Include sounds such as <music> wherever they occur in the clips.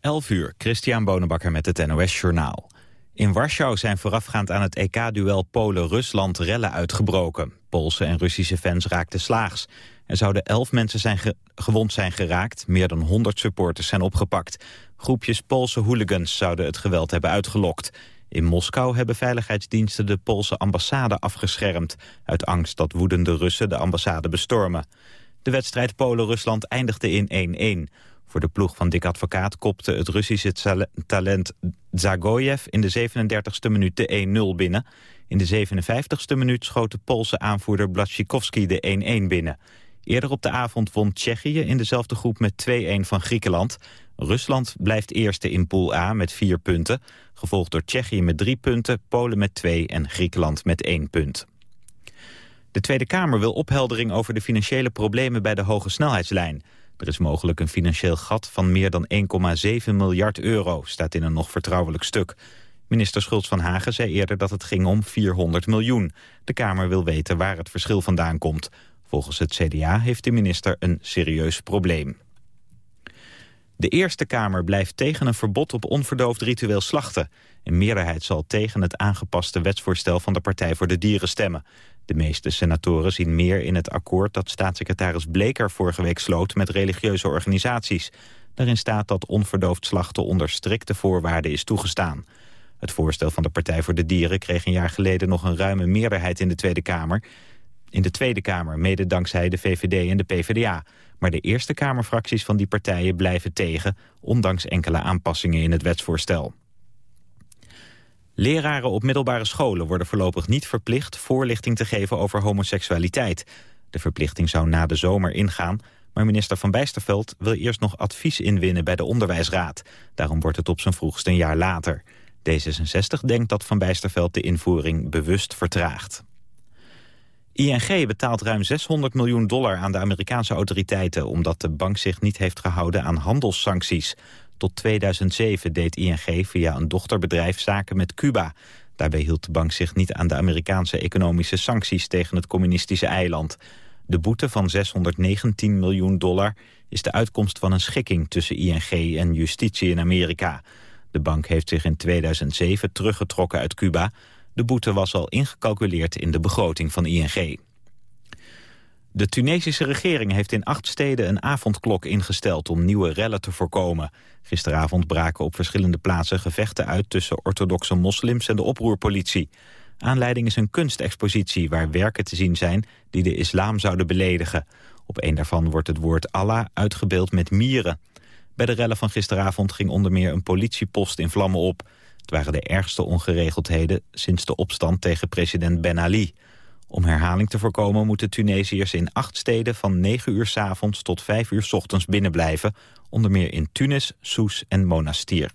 11 uur, Christian Bonenbakker met het NOS Journaal. In Warschau zijn voorafgaand aan het EK-duel Polen-Rusland rellen uitgebroken. Poolse en Russische fans raakten slaags. Er zouden 11 mensen zijn gewond zijn geraakt, meer dan 100 supporters zijn opgepakt. Groepjes Poolse hooligans zouden het geweld hebben uitgelokt. In Moskou hebben veiligheidsdiensten de Poolse ambassade afgeschermd... uit angst dat woedende Russen de ambassade bestormen. De wedstrijd Polen-Rusland eindigde in 1-1. Voor de ploeg van Dick Advocaat kopte het Russische talent Zagoyev in de 37e minuut de 1-0 binnen. In de 57e minuut schoot de Poolse aanvoerder Blaszczykowski de 1-1 binnen. Eerder op de avond won Tsjechië in dezelfde groep met 2-1 van Griekenland. Rusland blijft eerste in Pool A met vier punten. Gevolgd door Tsjechië met drie punten, Polen met twee en Griekenland met één punt. De Tweede Kamer wil opheldering over de financiële problemen bij de hoge snelheidslijn. Er is mogelijk een financieel gat van meer dan 1,7 miljard euro, staat in een nog vertrouwelijk stuk. Minister Schultz van Hagen zei eerder dat het ging om 400 miljoen. De Kamer wil weten waar het verschil vandaan komt. Volgens het CDA heeft de minister een serieus probleem. De Eerste Kamer blijft tegen een verbod op onverdoofd ritueel slachten. Een meerderheid zal tegen het aangepaste wetsvoorstel van de Partij voor de Dieren stemmen. De meeste senatoren zien meer in het akkoord dat staatssecretaris Bleker vorige week sloot met religieuze organisaties. Daarin staat dat onverdoofd slachten onder strikte voorwaarden is toegestaan. Het voorstel van de Partij voor de Dieren kreeg een jaar geleden nog een ruime meerderheid in de Tweede Kamer. In de Tweede Kamer, mede dankzij de VVD en de PvdA. Maar de Eerste Kamerfracties van die partijen blijven tegen, ondanks enkele aanpassingen in het wetsvoorstel. Leraren op middelbare scholen worden voorlopig niet verplicht voorlichting te geven over homoseksualiteit. De verplichting zou na de zomer ingaan, maar minister Van Bijsterveld wil eerst nog advies inwinnen bij de onderwijsraad. Daarom wordt het op zijn vroegst een jaar later. D66 denkt dat Van Bijsterveld de invoering bewust vertraagt. ING betaalt ruim 600 miljoen dollar aan de Amerikaanse autoriteiten... omdat de bank zich niet heeft gehouden aan handelssancties. Tot 2007 deed ING via een dochterbedrijf zaken met Cuba. Daarbij hield de bank zich niet aan de Amerikaanse economische sancties tegen het communistische eiland. De boete van 619 miljoen dollar is de uitkomst van een schikking tussen ING en justitie in Amerika. De bank heeft zich in 2007 teruggetrokken uit Cuba. De boete was al ingecalculeerd in de begroting van ING. De Tunesische regering heeft in acht steden een avondklok ingesteld om nieuwe rellen te voorkomen. Gisteravond braken op verschillende plaatsen gevechten uit tussen orthodoxe moslims en de oproerpolitie. Aanleiding is een kunstexpositie waar werken te zien zijn die de islam zouden beledigen. Op een daarvan wordt het woord Allah uitgebeeld met mieren. Bij de rellen van gisteravond ging onder meer een politiepost in vlammen op. Waren de ergste ongeregeldheden sinds de opstand tegen president Ben Ali. Om herhaling te voorkomen moeten Tunesiërs in acht steden van 9 uur s avonds tot 5 uur s ochtends binnenblijven, onder meer in Tunis, Soes en Monastir.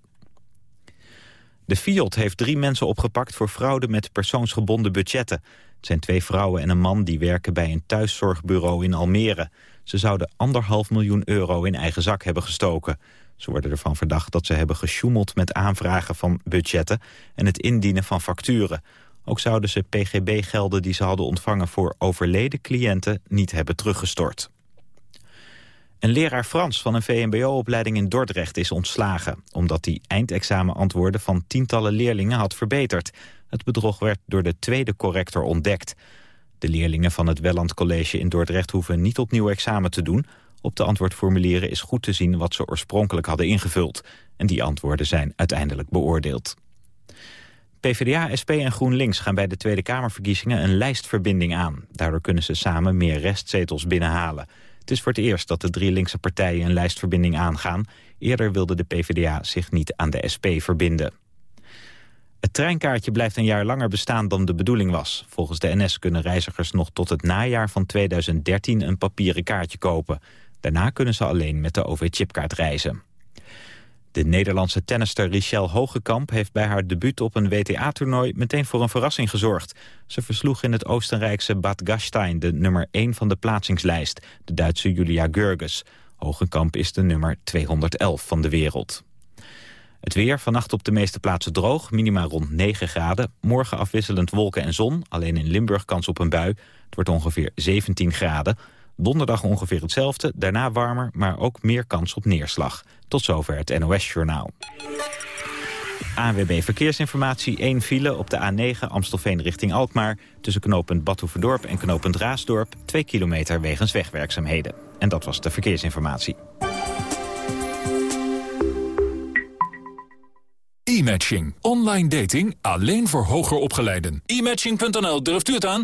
De Fiat heeft drie mensen opgepakt voor fraude met persoonsgebonden budgetten. Het zijn twee vrouwen en een man die werken bij een thuiszorgbureau in Almere. Ze zouden anderhalf miljoen euro in eigen zak hebben gestoken. Ze worden ervan verdacht dat ze hebben gesjoemeld met aanvragen van budgetten... en het indienen van facturen. Ook zouden ze pgb-gelden die ze hadden ontvangen voor overleden cliënten niet hebben teruggestort. Een leraar Frans van een VMBO-opleiding in Dordrecht is ontslagen... omdat hij eindexamenantwoorden van tientallen leerlingen had verbeterd. Het bedrog werd door de tweede corrector ontdekt. De leerlingen van het Welland College in Dordrecht hoeven niet opnieuw examen te doen. Op de antwoordformulieren is goed te zien wat ze oorspronkelijk hadden ingevuld. En die antwoorden zijn uiteindelijk beoordeeld. PvdA, SP en GroenLinks gaan bij de Tweede Kamerverkiezingen een lijstverbinding aan. Daardoor kunnen ze samen meer restzetels binnenhalen. Het is voor het eerst dat de drie linkse partijen een lijstverbinding aangaan. Eerder wilde de PvdA zich niet aan de SP verbinden. Het treinkaartje blijft een jaar langer bestaan dan de bedoeling was. Volgens de NS kunnen reizigers nog tot het najaar van 2013 een papieren kaartje kopen. Daarna kunnen ze alleen met de OV-chipkaart reizen. De Nederlandse tennister Richelle Hogekamp heeft bij haar debuut op een WTA-toernooi meteen voor een verrassing gezorgd. Ze versloeg in het Oostenrijkse Bad Gastein de nummer 1 van de plaatsingslijst, de Duitse Julia Görges. Hogekamp is de nummer 211 van de wereld. Het weer, vannacht op de meeste plaatsen droog, minima rond 9 graden. Morgen afwisselend wolken en zon, alleen in Limburg kans op een bui. Het wordt ongeveer 17 graden. Donderdag ongeveer hetzelfde, daarna warmer, maar ook meer kans op neerslag. Tot zover het NOS-journaal. ANWB Verkeersinformatie, 1 file op de A9 Amstelveen richting Alkmaar... tussen knooppunt Badhoevedorp en knooppunt Raasdorp... 2 kilometer wegens wegwerkzaamheden. En dat was de verkeersinformatie. E-matching. Online dating alleen voor hoger opgeleiden. E-matching.nl, durft u het aan?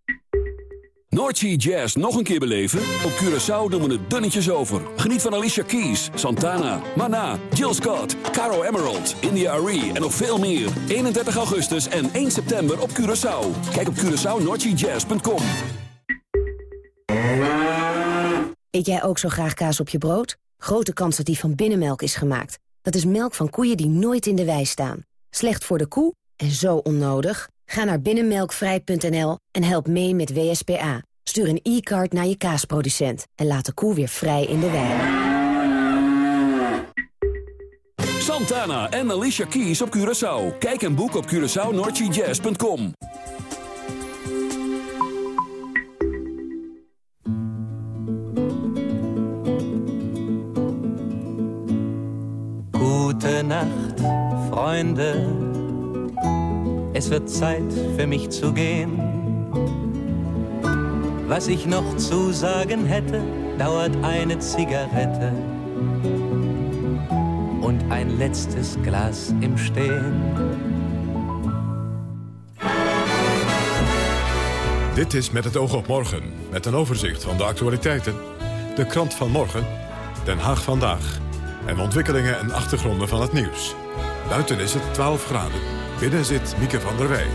Noordsea Jazz nog een keer beleven? Op Curaçao doen we het dunnetjes over. Geniet van Alicia Keys, Santana, Mana, Jill Scott, Caro Emerald, India Arie en nog veel meer. 31 augustus en 1 september op Curaçao. Kijk op CuraçaoNoordseaJazz.com Eet jij ook zo graag kaas op je brood? Grote kans dat die van binnenmelk is gemaakt. Dat is melk van koeien die nooit in de wei staan. Slecht voor de koe en zo onnodig? Ga naar binnenmelkvrij.nl en help mee met WSPA. Stuur een e-card naar je kaasproducent en laat de koe weer vrij in de wei. Santana en Alicia Keys op Curaçao. Kijk en boek op CuraçaoNoordseaJazz.com Gute Nacht, Freunde. Es wird Zeit für mich zu gehen. Was ich noch zu sagen hätte, dauert eine Zigarette und ein letztes Glas im Stehen. Dit is Met het oog op morgen, met een overzicht van de actualiteiten, de krant van morgen, Den Haag vandaag en ontwikkelingen en achtergronden van het nieuws. Buiten is het 12 graden. Binnen zit Mieke van der Wij.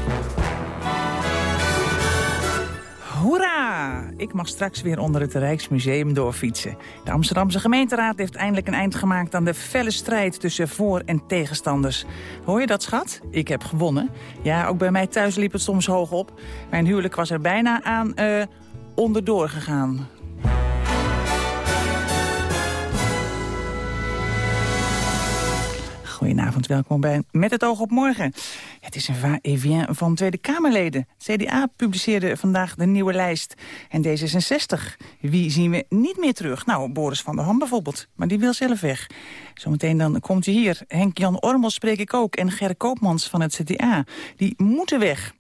Hoera! Ik mag straks weer onder het Rijksmuseum doorfietsen. De Amsterdamse gemeenteraad heeft eindelijk een eind gemaakt... aan de felle strijd tussen voor- en tegenstanders. Hoor je dat, schat? Ik heb gewonnen. Ja, ook bij mij thuis liep het soms hoog op. Mijn huwelijk was er bijna aan uh, onderdoor gegaan. Goedenavond, welkom bij Met het oog op morgen. Het is een va-et-vient van Tweede Kamerleden. CDA publiceerde vandaag de nieuwe lijst. En D66, wie zien we niet meer terug? Nou, Boris van der Ham bijvoorbeeld, maar die wil zelf weg. Zometeen dan komt hij hier. Henk-Jan Ormel spreek ik ook en Gerrit Koopmans van het CDA. Die moeten weg.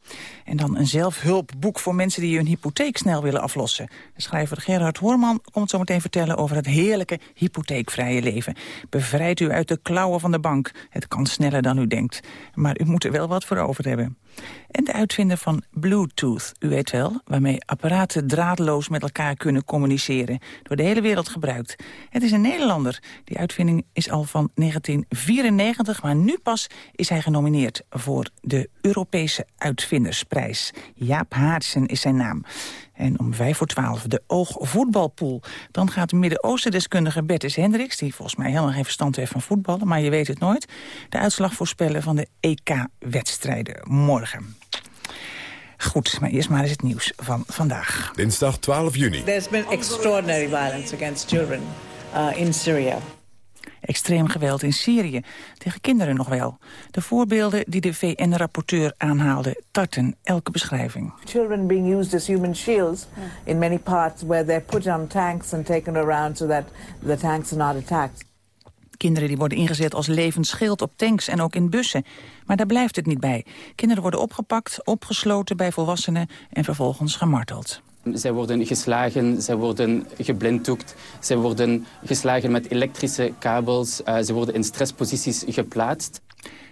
En dan een zelfhulpboek voor mensen die hun hypotheek snel willen aflossen. De schrijver Gerhard Hoorman komt zo meteen vertellen over het heerlijke hypotheekvrije leven. Bevrijd u uit de klauwen van de bank. Het kan sneller dan u denkt. Maar u moet er wel wat voor over hebben. En de uitvinder van Bluetooth, u weet wel... waarmee apparaten draadloos met elkaar kunnen communiceren. Door de hele wereld gebruikt. Het is een Nederlander. Die uitvinding is al van 1994, maar nu pas is hij genomineerd... voor de Europese Uitvindersprijs. Jaap Haartsen is zijn naam. En om vijf voor twaalf de oogvoetbalpool. Dan gaat de Midden-Oosten-deskundige Bertus Hendricks... die volgens mij helemaal geen verstand heeft van voetballen... maar je weet het nooit... de uitslag voorspellen van de EK-wedstrijden morgen. Goed, maar eerst maar eens het nieuws van vandaag. Dinsdag 12 juni. There's been extraordinary violence against children uh, in Syria. Extreem geweld in Syrië. Tegen kinderen nog wel. De voorbeelden die de VN-rapporteur aanhaalde tarten elke beschrijving. Children being used as human shields in many parts where they're put on tanks and taken around so that the tanks are not attacked. Kinderen die worden ingezet als levend schild op tanks en ook in bussen. Maar daar blijft het niet bij. Kinderen worden opgepakt, opgesloten bij volwassenen en vervolgens gemarteld. Zij worden geslagen, zij worden geblinddoekt, zij worden geslagen met elektrische kabels, uh, ze worden in stressposities geplaatst.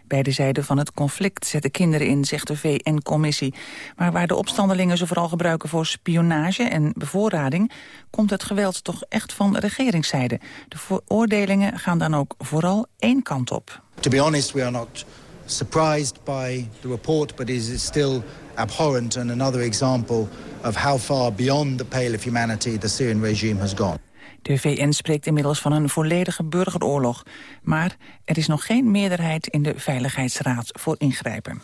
Beide zijden van het conflict zetten kinderen in, zegt de VN-commissie. Maar waar de opstandelingen ze vooral gebruiken voor spionage en bevoorrading... komt het geweld toch echt van de regeringszijde. De veroordelingen gaan dan ook vooral één kant op. To be honest, we are not surprised by the report, but it is still abhorrent and another example of how far beyond the pale of humanity the Syrian regime has gone. De VN spreekt inmiddels van een volledige burgeroorlog. Maar er is nog geen meerderheid in de Veiligheidsraad voor ingrijpen.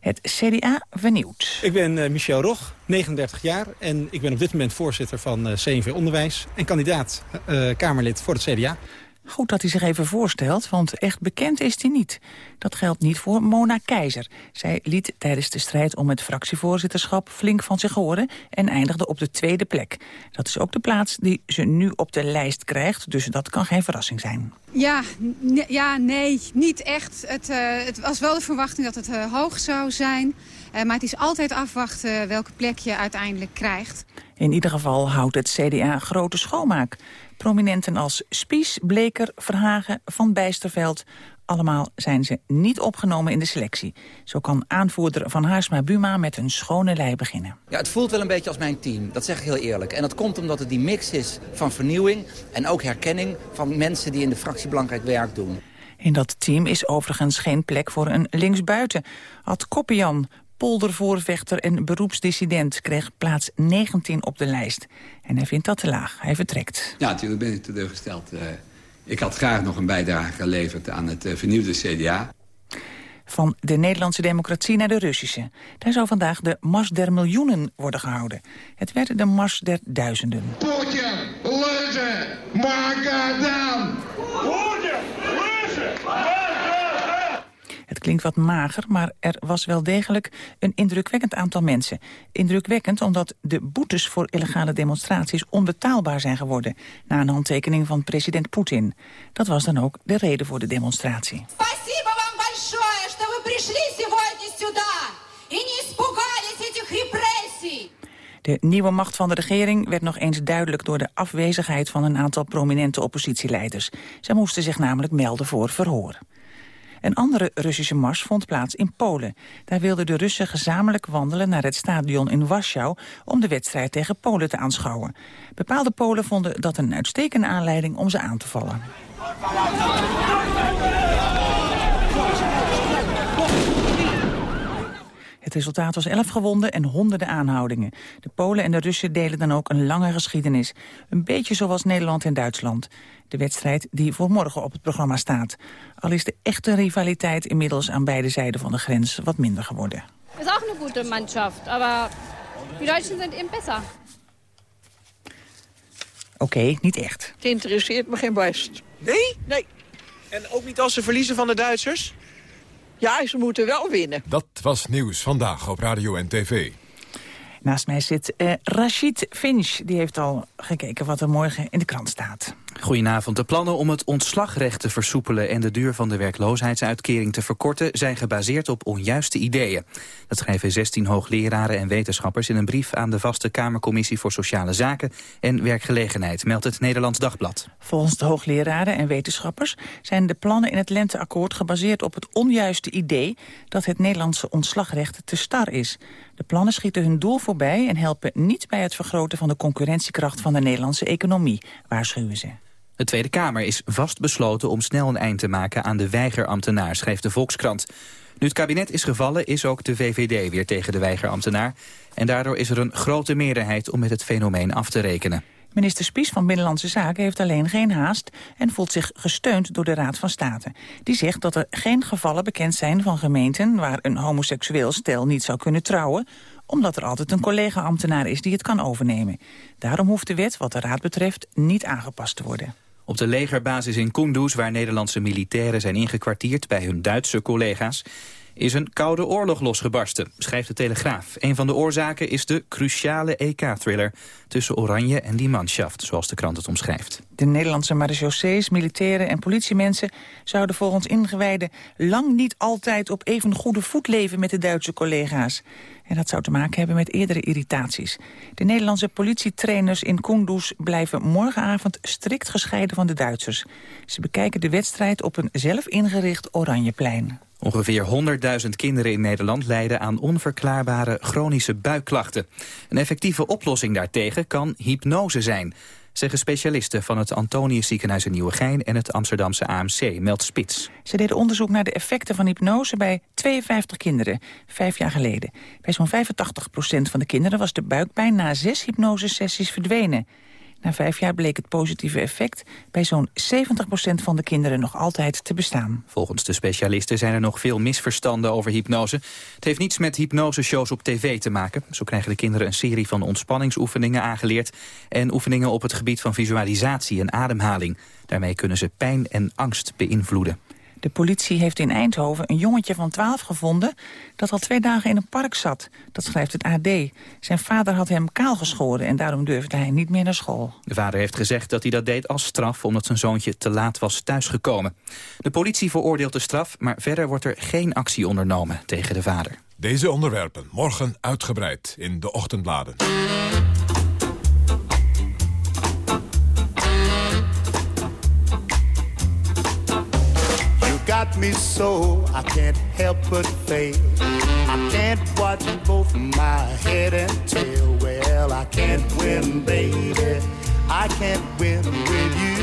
Het CDA vernieuwd. Ik ben uh, Michel Rog, 39 jaar en ik ben op dit moment voorzitter van uh, CNV Onderwijs... en kandidaat uh, Kamerlid voor het CDA. Goed dat hij zich even voorstelt, want echt bekend is hij niet. Dat geldt niet voor Mona Keizer. Zij liet tijdens de strijd om het fractievoorzitterschap flink van zich horen... en eindigde op de tweede plek. Dat is ook de plaats die ze nu op de lijst krijgt, dus dat kan geen verrassing zijn. Ja, ja nee, niet echt. Het, uh, het, was wel de verwachting dat het uh, hoog zou zijn... Uh, maar het is altijd afwachten welke plek je uiteindelijk krijgt. In ieder geval houdt het CDA grote schoonmaak. Prominenten als Spies, Bleker, Verhagen, Van Bijsterveld... allemaal zijn ze niet opgenomen in de selectie. Zo kan aanvoerder Van Haarsma Buma met een schone lei beginnen. Ja, het voelt wel een beetje als mijn team, dat zeg ik heel eerlijk. En dat komt omdat het die mix is van vernieuwing... en ook herkenning van mensen die in de fractie belangrijk werk doen. In dat team is overigens geen plek voor een linksbuiten. Ad Koppian, poldervoorvechter en beroepsdissident... kreeg plaats 19 op de lijst. En hij vindt dat te laag. Hij vertrekt. Ja, natuurlijk ben ik teleurgesteld. Uh, ik had graag nog een bijdrage geleverd aan het uh, vernieuwde CDA. Van de Nederlandse democratie naar de Russische. Daar zou vandaag de Mars der Miljoenen worden gehouden. Het werd de Mars der Duizenden. Poetin, Leuze, Magadan! Poetin, Leuze, het klinkt wat mager, maar er was wel degelijk een indrukwekkend aantal mensen. Indrukwekkend omdat de boetes voor illegale demonstraties onbetaalbaar zijn geworden... na een handtekening van president Poetin. Dat was dan ook de reden voor de demonstratie. Спасибо вам большое, что вы пришли сегодня сюда и не испугались этих репрессий. De nieuwe macht van de regering werd nog eens duidelijk door de afwezigheid van een aantal prominente oppositieleiders. Zij moesten zich namelijk melden voor verhoor. Een andere Russische mars vond plaats in Polen. Daar wilden de Russen gezamenlijk wandelen naar het stadion in Warschau... om de wedstrijd tegen Polen te aanschouwen. Bepaalde Polen vonden dat een uitstekende aanleiding om ze aan te vallen. Het resultaat was elf gewonden en honderden aanhoudingen. De Polen en de Russen delen dan ook een lange geschiedenis. Een beetje zoals Nederland en Duitsland. De wedstrijd die voor morgen op het programma staat. Al is de echte rivaliteit inmiddels aan beide zijden van de grens wat minder geworden. Het is ook een goede Mannschaft, maar die Duitsers zijn eben besser. Oké, okay, niet echt. Het interesseert me geen best. Nee? Nee. En ook niet als ze verliezen van de Duitsers? Ja, ze moeten wel winnen. Dat was Nieuws Vandaag op Radio en TV. Naast mij zit uh, Rachid Finch. Die heeft al gekeken wat er morgen in de krant staat. Goedenavond. De plannen om het ontslagrecht te versoepelen... en de duur van de werkloosheidsuitkering te verkorten... zijn gebaseerd op onjuiste ideeën. Dat schrijven 16 hoogleraren en wetenschappers... in een brief aan de vaste Kamercommissie voor Sociale Zaken... en Werkgelegenheid, meldt het Nederlands Dagblad. Volgens de hoogleraren en wetenschappers... zijn de plannen in het Lenteakkoord gebaseerd op het onjuiste idee... dat het Nederlandse ontslagrecht te star is. De plannen schieten hun doel voorbij... en helpen niet bij het vergroten van de concurrentiekracht van de Nederlandse economie, waarschuwen ze. De Tweede Kamer is vastbesloten om snel een eind te maken aan de weigerambtenaar, schreef de Volkskrant. Nu het kabinet is gevallen, is ook de VVD weer tegen de weigerambtenaar. En daardoor is er een grote meerderheid om met het fenomeen af te rekenen. Minister Spies van Binnenlandse Zaken heeft alleen geen haast... en voelt zich gesteund door de Raad van State. Die zegt dat er geen gevallen bekend zijn van gemeenten... waar een homoseksueel stel niet zou kunnen trouwen omdat er altijd een collega-ambtenaar is die het kan overnemen. Daarom hoeft de wet, wat de Raad betreft, niet aangepast te worden. Op de legerbasis in Kunduz, waar Nederlandse militairen zijn ingekwartierd bij hun Duitse collega's, is een koude oorlog losgebarsten, schrijft de Telegraaf. Een van de oorzaken is de cruciale EK-thriller tussen Oranje en die manschaft, zoals de krant het omschrijft. De Nederlandse marechaussees, militairen en politiemensen zouden volgens ingewijden lang niet altijd op even goede voet leven met de Duitse collega's. En dat zou te maken hebben met eerdere irritaties. De Nederlandse politietrainers in Kunduz blijven morgenavond strikt gescheiden van de Duitsers. Ze bekijken de wedstrijd op een zelf ingericht Oranjeplein. Ongeveer 100.000 kinderen in Nederland lijden aan onverklaarbare chronische buikklachten. Een effectieve oplossing daartegen kan hypnose zijn zeggen specialisten van het Antonius Ziekenhuis in Nieuwegein en het Amsterdamse AMC, meldt Spits. Ze deden onderzoek naar de effecten van hypnose bij 52 kinderen, vijf jaar geleden. Bij zo'n 85% van de kinderen was de buikpijn na zes hypnosesessies verdwenen. Na vijf jaar bleek het positieve effect bij zo'n 70% van de kinderen nog altijd te bestaan. Volgens de specialisten zijn er nog veel misverstanden over hypnose. Het heeft niets met hypnoseshows op tv te maken. Zo krijgen de kinderen een serie van ontspanningsoefeningen aangeleerd... en oefeningen op het gebied van visualisatie en ademhaling. Daarmee kunnen ze pijn en angst beïnvloeden. De politie heeft in Eindhoven een jongetje van 12 gevonden... dat al twee dagen in een park zat. Dat schrijft het AD. Zijn vader had hem kaal geschoren en daarom durfde hij niet meer naar school. De vader heeft gezegd dat hij dat deed als straf... omdat zijn zoontje te laat was thuisgekomen. De politie veroordeelt de straf, maar verder wordt er geen actie ondernomen tegen de vader. Deze onderwerpen morgen uitgebreid in de ochtendbladen. Got me so I can't help but fail. I can't watch both my head and tail. Well, I can't win, baby. I can't win with you.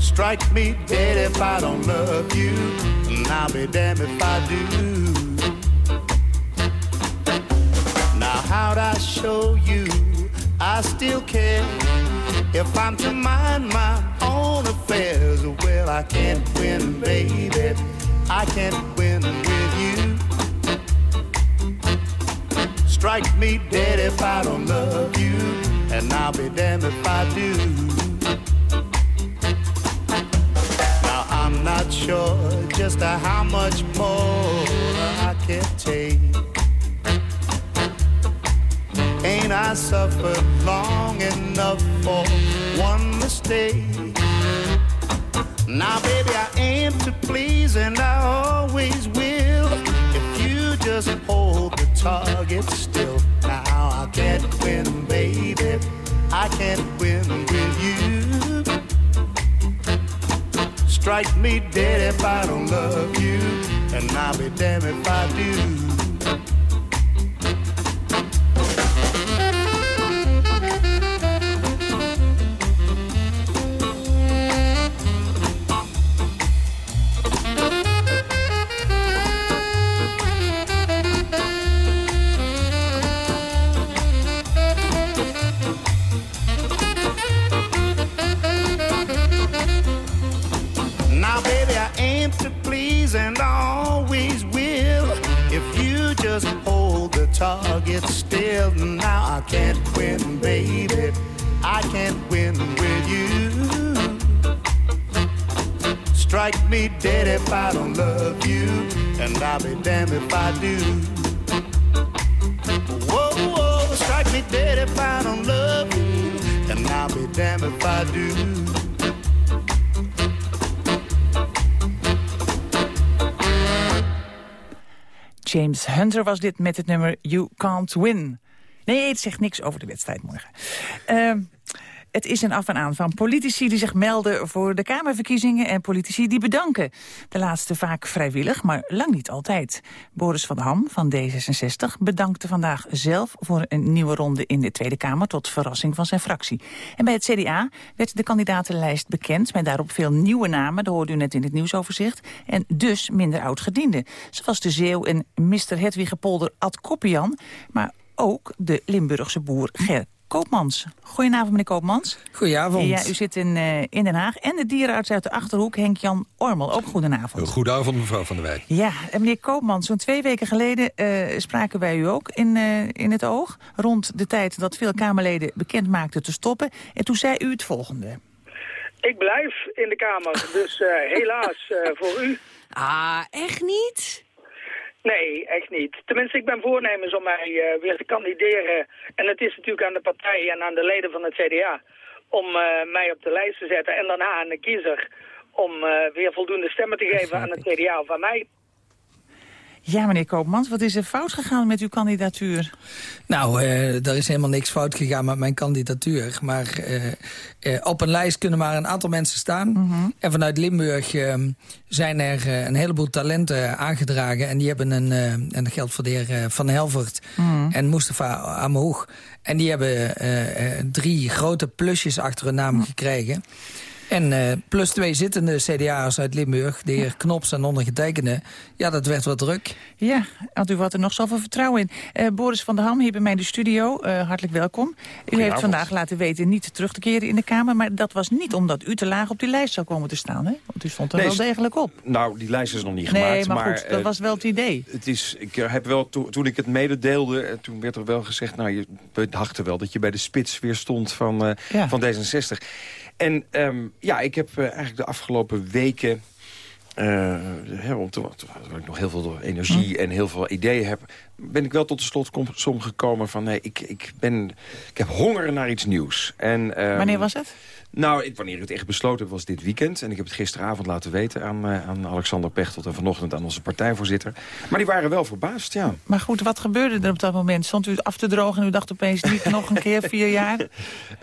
Strike me dead if I don't love you, and I'll be damned if I do. Now, how'd I show you I still care? If I'm to mind my own affairs, well, I can't win, baby. I can't win with you. Strike me dead if I don't love you, and I'll be damned if I do. Now, I'm not sure just how much more I can take. Ain't I suffered long enough for one mistake? Now, baby, I aim to please and I always will. If you just hold the target still. Now, I can't win, baby. I can't win with you. Strike me dead if I don't love you, and I'll be damned if I do. Strike me dead if I don't love you, and I'll be damned if I do. Whoa, whoa, strike me dead if I don't love you, and I'll be damned if I do. James Hunter was dit met het nummer You Can't Win. Nee, het zegt niks over de wedstrijd morgen. Ehm, het is een af en aan van politici die zich melden voor de Kamerverkiezingen... en politici die bedanken. De laatste vaak vrijwillig, maar lang niet altijd. Boris van Ham van D66 bedankte vandaag zelf... voor een nieuwe ronde in de Tweede Kamer tot verrassing van zijn fractie. En bij het CDA werd de kandidatenlijst bekend... met daarop veel nieuwe namen, dat hoorde u net in het nieuwsoverzicht... en dus minder oud-gedienden. Zoals de Zeeuw en Mr. Hedwigepolder Ad Koppian... maar ook de Limburgse boer Ger Koopmans. Goedenavond, meneer Koopmans. Goedenavond. Ja, u zit in, eh, in Den Haag. En de dierenarts uit de Achterhoek, Henk-Jan Ormel. Ook goedenavond. Goedenavond, mevrouw Van der Wijk. Ja, en meneer Koopmans, zo'n twee weken geleden eh, spraken wij u ook in, eh, in het oog. Rond de tijd dat veel Kamerleden bekend maakten te stoppen. En toen zei u het volgende. Ik blijf in de Kamer, dus eh, helaas eh, voor u. Ah, echt niet? Nee, echt niet. Tenminste, ik ben voornemens om mij eh, weer te kandideren. En het is natuurlijk aan de partij en aan de leden van het CDA om eh, mij op de lijst te zetten. En daarna aan de kiezer om eh, weer voldoende stemmen te geven aan het CDA of aan mij. Ja, meneer Koopmans, wat is er fout gegaan met uw kandidatuur? Nou, eh er is helemaal niks fout gegaan met mijn kandidatuur. Maar eh, eh, op een lijst kunnen maar een aantal mensen staan. En vanuit Limburg eh, zijn er een heleboel talenten aangedragen. En die hebben een, en dat geldt voor de heer Van Helvert Mhm. en Mustafa Amoug. En die hebben drie grote plusjes achter hun naam gekregen. En uh, plus twee zittende CDA'ers uit Limburg, de heer Knops en ondergetekende. Ja, dat werd wat druk. Ja, want u had er nog zoveel vertrouwen in. Uh, Boris van der Ham hier bij mij in de studio, uh, hartelijk welkom. U heeft vandaag laten weten niet terug te keren in de Kamer... maar dat was niet omdat u te laag op die lijst zou komen te staan, hè? Want u stond er nee, wel degelijk op. Nou, die lijst is nog niet gemaakt. Nee, maar, goed, dat was wel het idee. Het is, ik heb wel, to, toen ik het mededeelde, toen werd er wel gezegd... nou, je dachten wel dat je bij de spits weer stond van, ja. van D66. En um, ja, ik heb uh, eigenlijk de afgelopen weken... Uh, om te, terwijl ik nog heel veel energie en heel veel ideeën heb... ben ik wel tot de slotsom gekomen van... nee, ik, ik, ben, ik heb honger naar iets nieuws. En, um, Wanneer was het? Nou, ik, wanneer ik het echt besloten heb, was dit weekend. En ik heb het gisteravond laten weten aan, uh, aan Alexander Pechtold... en vanochtend aan onze partijvoorzitter. Maar die waren wel verbaasd, ja. Maar goed, wat gebeurde er op dat moment? Stond u af te drogen en u dacht opeens niet nog een keer vier jaar?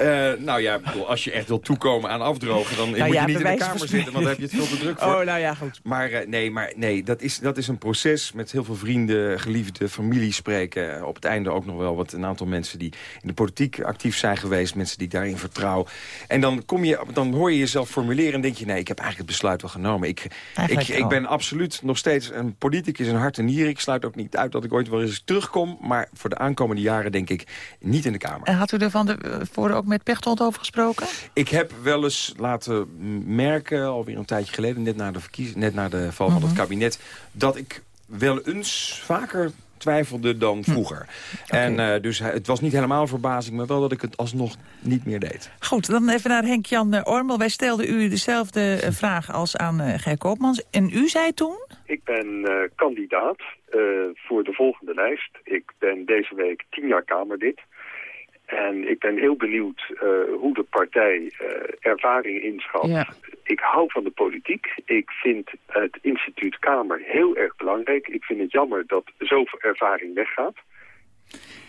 Uh, <laughs> nou ja, als je echt wilt toekomen aan afdrogen... dan nou moet ja, je niet in de kamer zitten, want dan heb je het veel te druk <laughs> voor. Oh, nou ja, goed. Maar uh, nee, maar, nee dat, is, dat is een proces met heel veel vrienden, geliefde, familie spreken. Op het einde ook nog wel wat een aantal mensen die in de politiek actief zijn geweest. Mensen die daarin vertrouwen. En dan kom je... Dan hoor je jezelf formuleren en denk je... nee, ik heb eigenlijk het besluit wel genomen. Ik, ik, ik ben absoluut nog steeds een politicus in hart en nieren. Ik sluit ook niet uit dat ik ooit wel eens terugkom. Maar voor de aankomende jaren denk ik niet in de Kamer. En had u er van tevoren ook met Pechtold over gesproken? Ik heb wel eens laten merken, alweer een tijdje geleden... net na de, verkies, net na de val van het kabinet... dat ik wel eens vaker twijfelde dan vroeger. Okay. En uh, dus het was niet helemaal verbazing, maar wel dat ik het alsnog niet meer deed. Goed, dan even naar Henk-Jan Ormel. Wij stelden u dezelfde vraag als aan uh, Ger Koopmans. En u zei toen? Ik ben kandidaat voor de volgende lijst. Ik ben deze week tien jaar Kamerlid. En ik ben heel benieuwd hoe de partij ervaring inschat ja ik hou van de politiek. Ik vind het instituut Kamer heel erg belangrijk. Ik vind het jammer dat zoveel ervaring weggaat.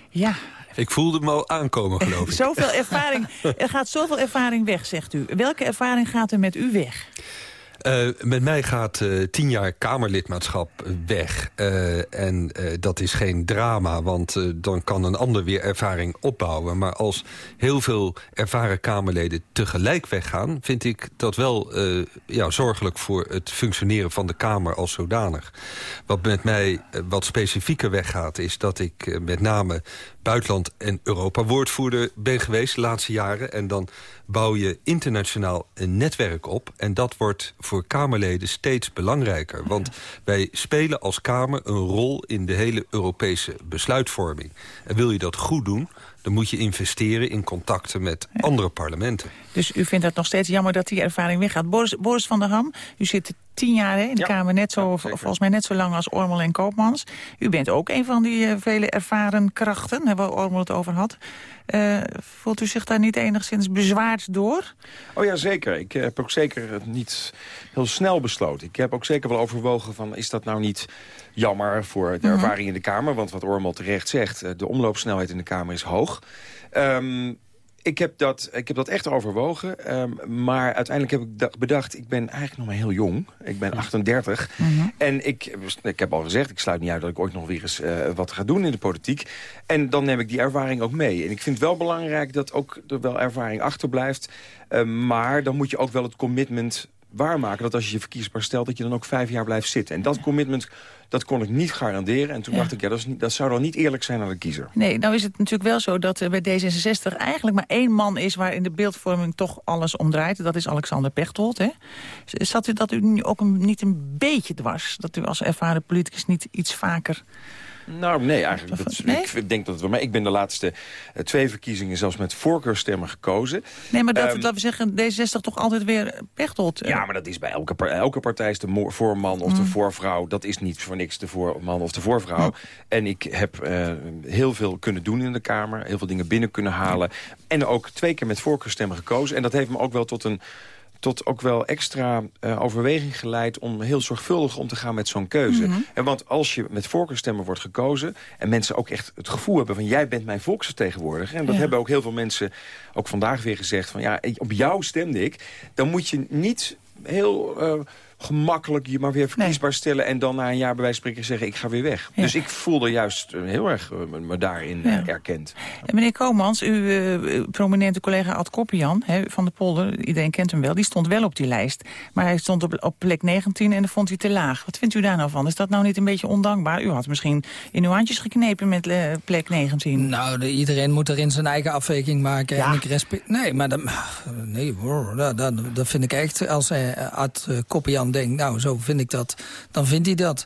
Ja. Ik voelde me al aankomen, geloof ik. <laughs> zoveel ervaring, <laughs> er gaat zoveel ervaring weg, zegt u. Welke ervaring gaat er met u weg? Uh, met mij gaat uh, tien jaar Kamerlidmaatschap weg. Uh, en dat is geen drama, want dan kan een ander weer ervaring opbouwen. Maar als heel veel ervaren Kamerleden tegelijk weggaan... vind ik dat wel ja, zorgelijk voor het functioneren van de Kamer als zodanig. Wat met mij wat specifieker weggaat, is dat ik met name buitenland en Europa woordvoerder ben geweest de laatste jaren. En dan bouw je internationaal een netwerk op. En dat wordt voor Kamerleden steeds belangrijker. Want wij spelen als Kamer een rol in de hele Europese besluitvorming. En wil je dat goed doen, dan moet je investeren in contacten met andere parlementen. Dus u vindt het nog steeds jammer dat die ervaring weggaat. Boris, Boris van der Ham, u zit tien jaar hè, in de ja. Kamer, net zo, ja, volgens mij net zo lang als Ormel en Koopmans. U bent ook een van die uh, vele ervaren krachten, hè, waar Ormel het over had. Uh, voelt u zich daar niet enigszins bezwaard door? Oh ja, zeker. Ik heb ook zeker niet heel snel besloten. Ik heb ook zeker wel overwogen van, is dat nou niet jammer voor de -hmm. ervaring in de Kamer? Want wat Ormel terecht zegt, de omloopsnelheid in de Kamer is hoog. Um, ik heb, dat, ik heb dat echt overwogen. Um, maar uiteindelijk heb ik bedacht, ik ben eigenlijk nog maar heel jong. Ik ben 38. Mm -hmm. En ik, ik heb al gezegd, ik sluit niet uit dat ik ooit nog weer eens uh, wat ga doen in de politiek. En dan neem ik die ervaring ook mee. En ik vind het wel belangrijk dat ook er wel ervaring achterblijft. Uh, maar dan moet je ook wel het commitment waarmaken... dat als je je verkiesbaar stelt, dat je dan ook vijf jaar blijft zitten. En dat commitment dat kon ik niet garanderen. En toen ja. dacht ik, ja, dat, is niet, dat zou dan niet eerlijk zijn aan de kiezer. Nee, nou is het natuurlijk wel zo dat er bij D66 eigenlijk maar één man is... waar in de beeldvorming toch alles om draait. Dat is Alexander Pechtold. Hè? Zat u dat u nu ook een, niet een beetje dwars? Dat u als ervaren politicus niet iets vaker... Nou, nee, eigenlijk. Dat, nee? Ik denk dat het wel mee. Ik ben de laatste uh, twee verkiezingen zelfs met voorkeurstemmen gekozen. Nee, maar dat, um, dat we zeggen, D66 toch altijd weer Pechtold. Uh. Ja, maar dat is bij elke, elke partij is de voorman of mm. de voorvrouw. Dat is niet voor niks de voorman of de voorvrouw. Mm. En ik heb uh, heel veel kunnen doen in de Kamer. Heel veel dingen binnen kunnen halen. En ook twee keer met voorkeurstemmen gekozen. En dat heeft me ook wel tot een tot ook wel extra uh, overweging geleid... om heel zorgvuldig om te gaan met zo'n keuze. Mm -hmm. en want als je met voorkeurstemmen wordt gekozen... en mensen ook echt het gevoel hebben van... jij bent mijn volksvertegenwoordiger... en dat ja. hebben ook heel veel mensen ook vandaag weer gezegd... van ja, op jou stemde ik... dan moet je niet heel... Uh, gemakkelijk je maar weer verkiesbaar stellen... en dan na een jaar bij wijze van spreken zeggen, ik ga weer weg. Dus ik voelde juist eh, heel erg eh, me daarin Ja. eh, erkend. En meneer Komans, uw prominente collega Ad Koppian hè, van de Polder... iedereen kent hem wel, die stond wel op die lijst. Maar hij stond op, op plek 19 en dat vond hij te laag. Wat vindt u daar nou van? Is dat nou niet een beetje ondankbaar? U had misschien in uw handjes geknepen met plek 19. Nou, de- iedereen moet erin zijn eigen afweging maken. En ik respe- nee, maar dat, nee, hoor, dat, dat, dat vind ik echt... Als hij Ad uh, Denkt, nou, zo vind ik dat, dan vindt hij dat.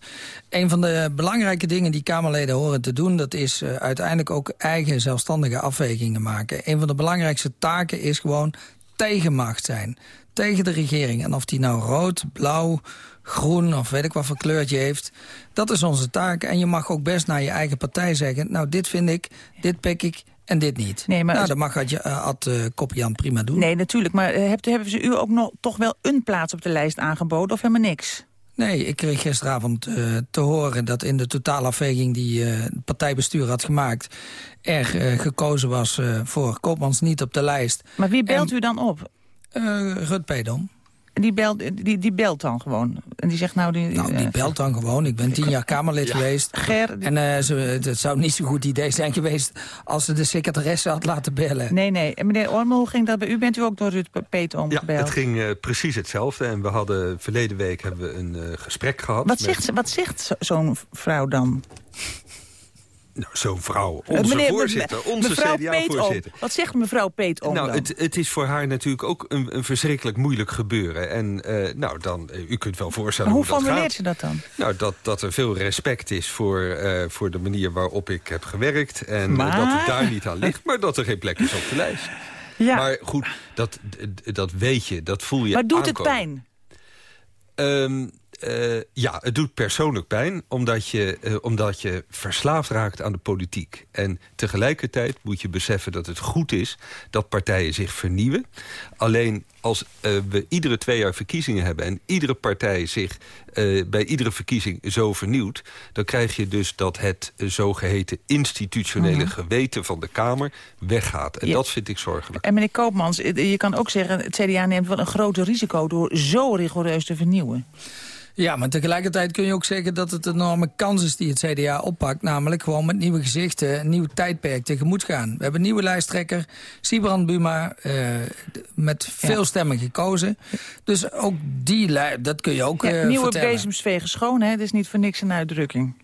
Een van de belangrijke dingen die Kamerleden horen te doen... dat is uh, uiteindelijk ook eigen zelfstandige afwegingen maken. Een van de belangrijkste taken is gewoon tegenmacht zijn. Tegen de regering. En of die nou rood, blauw, groen of weet ik wat voor kleurtje heeft. Dat is onze taak. En je mag ook best naar je eigen partij zeggen... nou, dit vind ik, dit pik ik en dit niet. Nee, maar nou, dat mag Ad, uh, Ad uh, Koppian prima doen. Nee, natuurlijk. Maar eh, hebt, hebben ze u ook nog toch wel een plaats op de lijst aangeboden of helemaal niks? Nee, ik kreeg gisteravond uh, te horen dat in de totaalafweging die uh, het partijbestuur had gemaakt... er gekozen was voor Koopmans niet op de lijst. Maar wie belt en, u dan op? Rut Pedom. Die belt, die, die belt dan gewoon. En die zegt nou... Die, nou, die belt dan gewoon. Ik ben tien jaar Kamerlid ja. geweest. Ger. En uh, ze, het zou niet zo'n goed idee zijn geweest... als ze de secretaresse had laten bellen. Nee, nee. En meneer Ormel, hoe ging dat bij u? Bent u ook door Ruud Peet omgebeld? Ja, het ging uh, precies hetzelfde. En we hadden verleden week hebben we een uh, gesprek gehad. Wat zegt, wat zegt zo'n vrouw dan? Nou, zo'n vrouw, onze Meneer, voorzitter, onze CDA-voorzitter. Wat zegt mevrouw Peet om Nou, dan? het, het, is voor haar natuurlijk ook een, een verschrikkelijk moeilijk gebeuren. En uh, nou, dan, uh, u kunt wel voorstellen maar hoe, hoe dat formuleert gaat. ze dat dan? Nou, dat, dat er veel respect is voor, uh, voor de manier waarop ik heb gewerkt. En maar... dat het daar niet aan ligt, maar dat er geen plek is op de lijst. <laughs> Ja. Maar goed, dat, dat weet je, dat voel je Maar doet aankomen. het pijn? Um, uh, ja, het doet persoonlijk pijn, omdat je, uh, omdat je verslaafd raakt aan de politiek. En tegelijkertijd moet je beseffen dat het goed is dat partijen zich vernieuwen. Alleen als uh, we iedere twee jaar verkiezingen hebben... en iedere partij zich bij iedere verkiezing zo vernieuwt... dan krijg je dus dat het zogeheten institutionele -hmm. geweten van de Kamer weggaat. En ja. dat vind ik zorgelijk. En meneer Koopmans, je kan ook zeggen... het CDA neemt wel een groter risico door zo rigoureus te vernieuwen. Ja, maar tegelijkertijd kun je ook zeggen dat het een enorme kans is die het CDA oppakt. Namelijk gewoon met nieuwe gezichten, een nieuw tijdperk tegemoet gaan. We hebben een nieuwe lijsttrekker, Sibrand Buma, uh, met veel ja. stemmen gekozen. Dus ook die, dat kun je ook ja, uh, Nieuwe vertellen. bezemsvegen schoon, hè? Dat is niet voor niks een uitdrukking.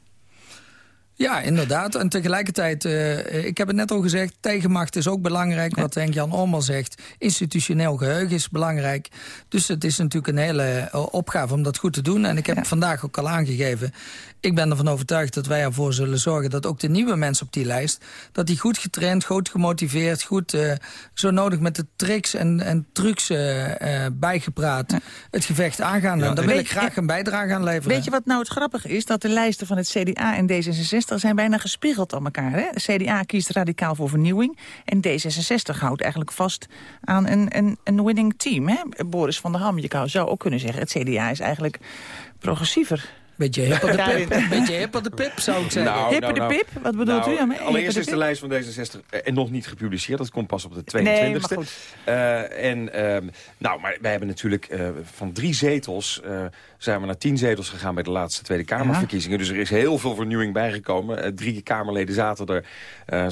Ja, inderdaad. En tegelijkertijd, uh, ik heb het net al gezegd... tegenmacht is ook belangrijk, wat Henk-Jan Ormel zegt. Institutioneel geheugen is belangrijk. Dus het is natuurlijk een hele uh, opgave om dat goed te doen. En ik heb ja. vandaag ook al aangegeven... ik ben ervan overtuigd dat wij ervoor zullen zorgen... dat ook de nieuwe mensen op die lijst... dat die goed getraind, goed gemotiveerd... goed uh, zo nodig met de tricks en, en trucs bijgepraat... Ja. het gevecht aangaan. Ja. En daar wil ik graag een bijdrage aan leveren. Weet je wat nou het grappige is? Dat de lijsten van het CDA en D66 zijn bijna gespiegeld aan elkaar. Hè? De CDA kiest radicaal voor vernieuwing. En D66 houdt eigenlijk vast aan een, een, een winning team. Hè? Boris van der Ham, je zou ook kunnen zeggen... het CDA is eigenlijk progressiever. Beetje hipper de pip, beetje de pip zou ik zeggen. Nou, nou, de pip? Wat bedoelt nou, u daarmee? Allereerst is de, lijst van D66 en nog niet gepubliceerd. Dat komt pas op de 22e. Nee, maar goed. Uh, en, uh, nou, maar wij hebben natuurlijk uh, van drie zetels... zijn we naar tien zetels gegaan bij de laatste Tweede Kamerverkiezingen. Ja. Dus er is heel veel vernieuwing bijgekomen. drie Kamerleden zaten er.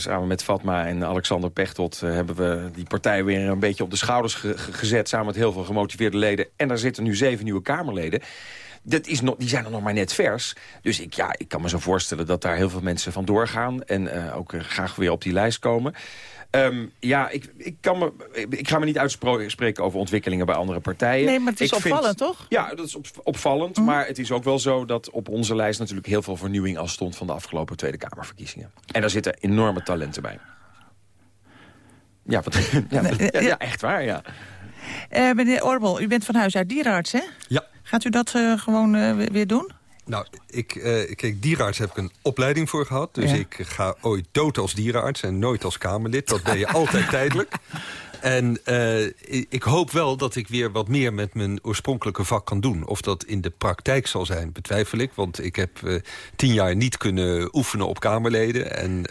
samen met Fatma en Alexander Pechtold hebben we die partij weer een beetje op de schouders ge gezet. Samen met heel veel gemotiveerde leden. En daar zitten nu zeven nieuwe Kamerleden dat is nog, die zijn er nog maar net vers. Dus ik, ja, ik kan me zo voorstellen dat daar heel veel mensen van doorgaan. En uh, ook uh, graag weer op die lijst komen. Um, ja, ik, ik, kan me, ik ga me niet uitspreken over ontwikkelingen bij andere partijen. Nee, maar het is ik opvallend, vind, toch? Ja, dat is op, opvallend. Mm. Maar het is ook wel zo dat op onze lijst natuurlijk heel veel vernieuwing al stond... van de afgelopen Tweede Kamerverkiezingen. En daar zitten enorme talenten bij. Ja, wat, <laughs> ja, ja, ja, echt waar, ja. Uh, meneer Orbel, u bent van huis uit dierenarts, hè? Ja. Gaat u dat uh, gewoon uh, weer doen? Nou, ik, uh, kijk, dierenarts heb ik een opleiding voor gehad. Dus ja. ik ga ooit dood als dierenarts en nooit als Kamerlid. Dat ben je <laughs> altijd tijdelijk. En uh, ik hoop wel dat ik weer wat meer met mijn oorspronkelijke vak kan doen. Of dat in de praktijk zal zijn, betwijfel ik. Want ik heb uh, tien jaar niet kunnen oefenen op Kamerleden. En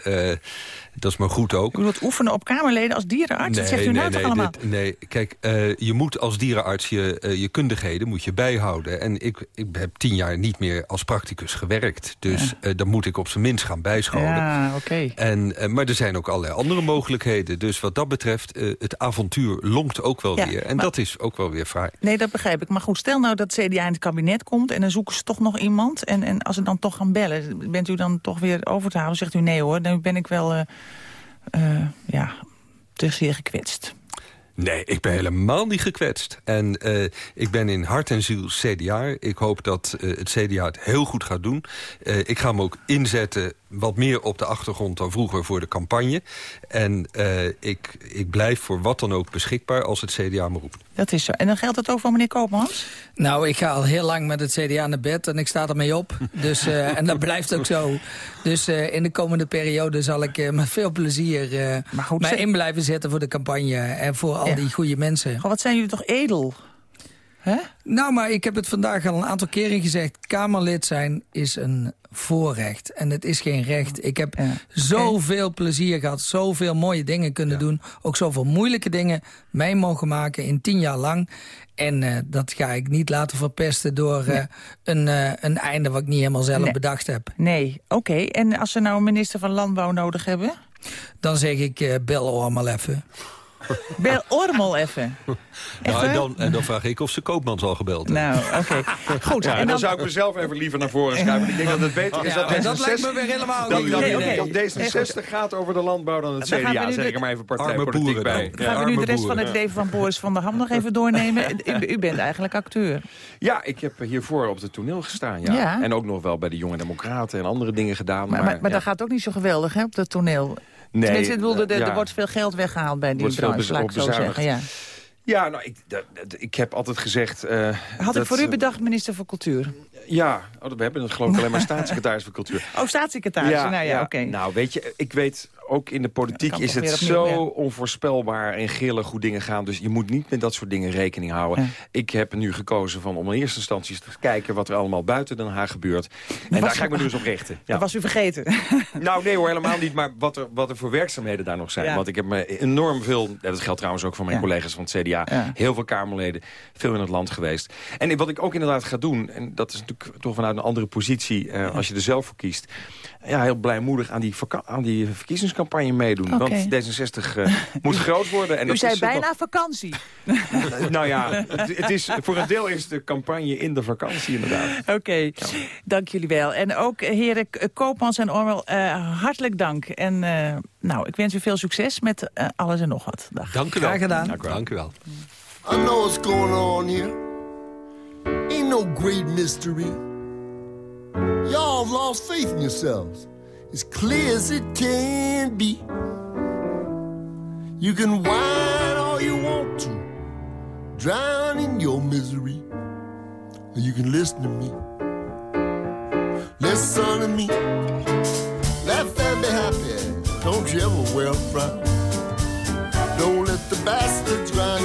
Dat is maar goed ook. U wilt oefenen op Kamerleden als dierenarts? dat zegt u nou toch allemaal? dit- nee, kijk, eh, je moet als dierenarts je, eh, je kundigheden moet je bijhouden. En ik, ik heb tien jaar niet meer als practicus gewerkt. Dus eh, dan moet ik op zijn minst gaan bijscholen. Ja, oké. En, maar er zijn ook allerlei andere mogelijkheden. Dus wat dat betreft, het avontuur lonkt ook wel Ja, weer. En maar- dat is ook wel weer fraai. Nee, dat begrijp ik. Maar goed, stel nou dat CDA in het kabinet komt... en dan zoeken ze toch nog iemand. En, en als ze dan toch gaan bellen, bent u dan toch weer over te halen? Zegt u nee hoor, dan ben ik wel eh, ja, te zeer gekwetst. Nee, ik ben helemaal niet gekwetst. En eh, ik ben in hart en ziel CDA. Ik hoop dat eh, het CDA het heel goed gaat doen. Ik ga me ook inzetten wat meer op de achtergrond dan vroeger voor de campagne. En eh, ik, ik blijf voor wat dan ook beschikbaar als het CDA me roept. Dat is zo. En dan geldt het ook voor meneer Koopmans? Nou, ik ga al heel lang met het CDA naar bed en ik sta ermee op. <laughs> Dus, eh, en dat blijft ook zo. Dus eh, in de komende periode zal ik eh, met veel plezier eh mij in blijven zetten voor de campagne. En voor al Ja. die goede mensen. Goh, wat zijn jullie toch edel? Nou, maar ik heb het vandaag al een aantal keren gezegd. Kamerlid zijn is een voorrecht. En het is geen recht. Ik heb zoveel plezier gehad. Zoveel mooie dingen kunnen doen. Ook zoveel moeilijke dingen mee mogen maken in tien jaar lang. En eh, dat ga ik niet laten verpesten door eh, een, eh, een einde wat ik niet helemaal zelf Nee. bedacht heb. Nee, oké. En als ze nou een minister van Landbouw nodig hebben? Dan zeg ik, bel allemaal even. Bel Ormel even. Nou, en, dan, en dan vraag ik of ze koopman zal gebeld hebben. Nou, oké. Goed. Ja, en, dan, dan, zou ik mezelf even liever naar voren schuiven. Ik denk dat het beter is dat maar D66... dat lijkt me weer helemaal dat, niet dat. Nee, dat oké. D66 gaat over de landbouw dan het Dan CDA. Zeg de- ik er maar even partijpolitiek bij. dan. Ja. gaan we nu de rest van het leven van Boris van der Ham nog even doornemen? <laughs> U, u bent eigenlijk acteur. Ja, ik heb hiervoor op het toneel gestaan, ja. Ja. En ook nog wel bij de Jonge Democraten en andere dingen gedaan. Maar, Maar, maar, maar ja. dat gaat ook niet zo geweldig, hè, op dat toneel. Nee, Tenminste, ik bedoel, er, er ja. wordt veel geld weggehaald bij die branche, laat ik zo zeggen. Ja. Ja, nou, ik, ik heb altijd gezegd... eh, Had ik voor u eh, bedacht, minister van Cultuur? Ja, oh, we hebben het geloof ik alleen maar <laughs> staatssecretaris van cultuur. Oh, staatssecretaris. nou ja, oké. Nou, weet je, ik weet, ook in de politiek is het zo ja. onvoorspelbaar en grillig hoe dingen gaan. Dus je moet niet met dat soort dingen rekening houden. Ik heb nu gekozen van om in eerste instantie te kijken wat er allemaal buiten Den Haag gebeurt. En daar ga ik me dus op richten. Ja. Dat was u vergeten. <laughs> Nou, nee hoor, helemaal niet. Maar wat er, wat er voor werkzaamheden daar nog zijn. Want ik heb me enorm veel... Dat geldt trouwens ook voor mijn collega's van het CDA. Heel veel Kamerleden. Veel in het land geweest. En wat ik ook inderdaad ga doen... en dat is natuurlijk toch vanuit een andere positie... eh, als je er zelf voor kiest... ja, heel blijmoedig aan die, aan die verkiezingscampagne meedoen. Want D66 eh, <laughs> moet groot worden. En u dat zei is het bijna nog- vakantie. Nou ja, het, het is, voor een deel is de campagne in de vakantie inderdaad. Oké, dank jullie wel. En ook eh, heren Koopmans en Ormel, eh, hartelijk dank. En eh, nou, ik wens u veel succes met eh, alles en nog wat. Dag. Dank u wel. Graag gedaan. Dank u wel. I know what's going on here. Ain't no great mystery. Y'all lost faith in yourselves. As clear as it can be. You can whine all you want to, drown in your misery. You can listen to me. Listen to me. Laugh and be happy. Don't you ever wear a frown. Don't let the bastards grind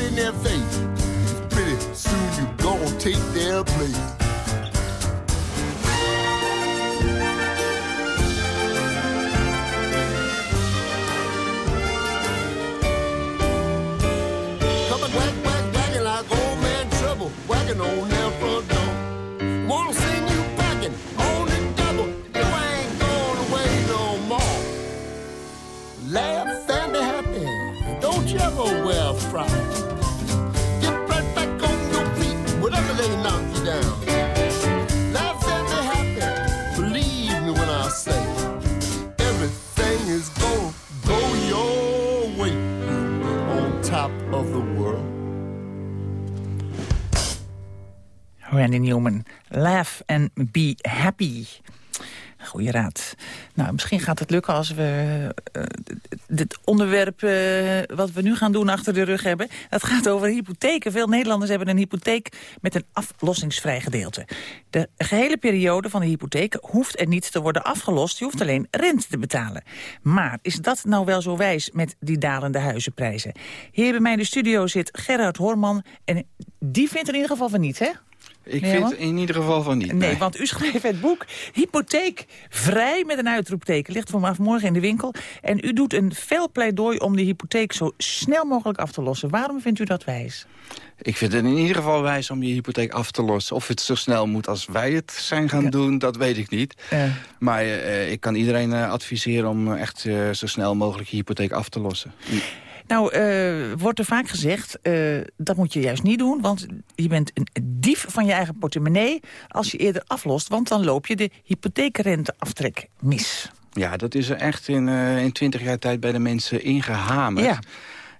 in their face. Pretty soon you gonna take their place. Randy Newman, laugh and be happy. Goeie raad. Nou, misschien gaat het lukken als we uh, dit onderwerp uh, wat we nu gaan doen achter de rug hebben. Dat gaat over hypotheken. Veel Nederlanders hebben een hypotheek met een aflossingsvrij gedeelte. De gehele periode van de hypotheek hoeft er niet te worden afgelost. Je hoeft alleen rente te betalen. Maar is dat nou wel zo wijs met die dalende huizenprijzen? Hier bij mij in de studio zit Gerard Horman. En die vindt er in ieder geval van niet, hè? Ik Nee, vind hoor. in ieder geval van niet. Nee, want u schreef het boek Hypotheek vrij met een uitroepteken. Ligt vanaf morgen in de winkel. En u doet een fel pleidooi om de hypotheek zo snel mogelijk af te lossen. Waarom vindt u dat wijs? Ik vind het in ieder geval wijs om je hypotheek af te lossen. Of het zo snel moet als wij het zijn gaan doen, dat weet ik niet. Maar eh, ik kan iedereen eh, adviseren om eh, echt zo snel mogelijk je hypotheek af te lossen. Nou, eh, wordt er vaak gezegd, eh, dat moet je juist niet doen... want je bent een dief van je eigen portemonnee als je eerder aflost... want dan loop je de hypotheekrenteaftrek mis. Ja, dat is er echt in, eh, in 20 jaar tijd bij de mensen ingehamerd. Ja.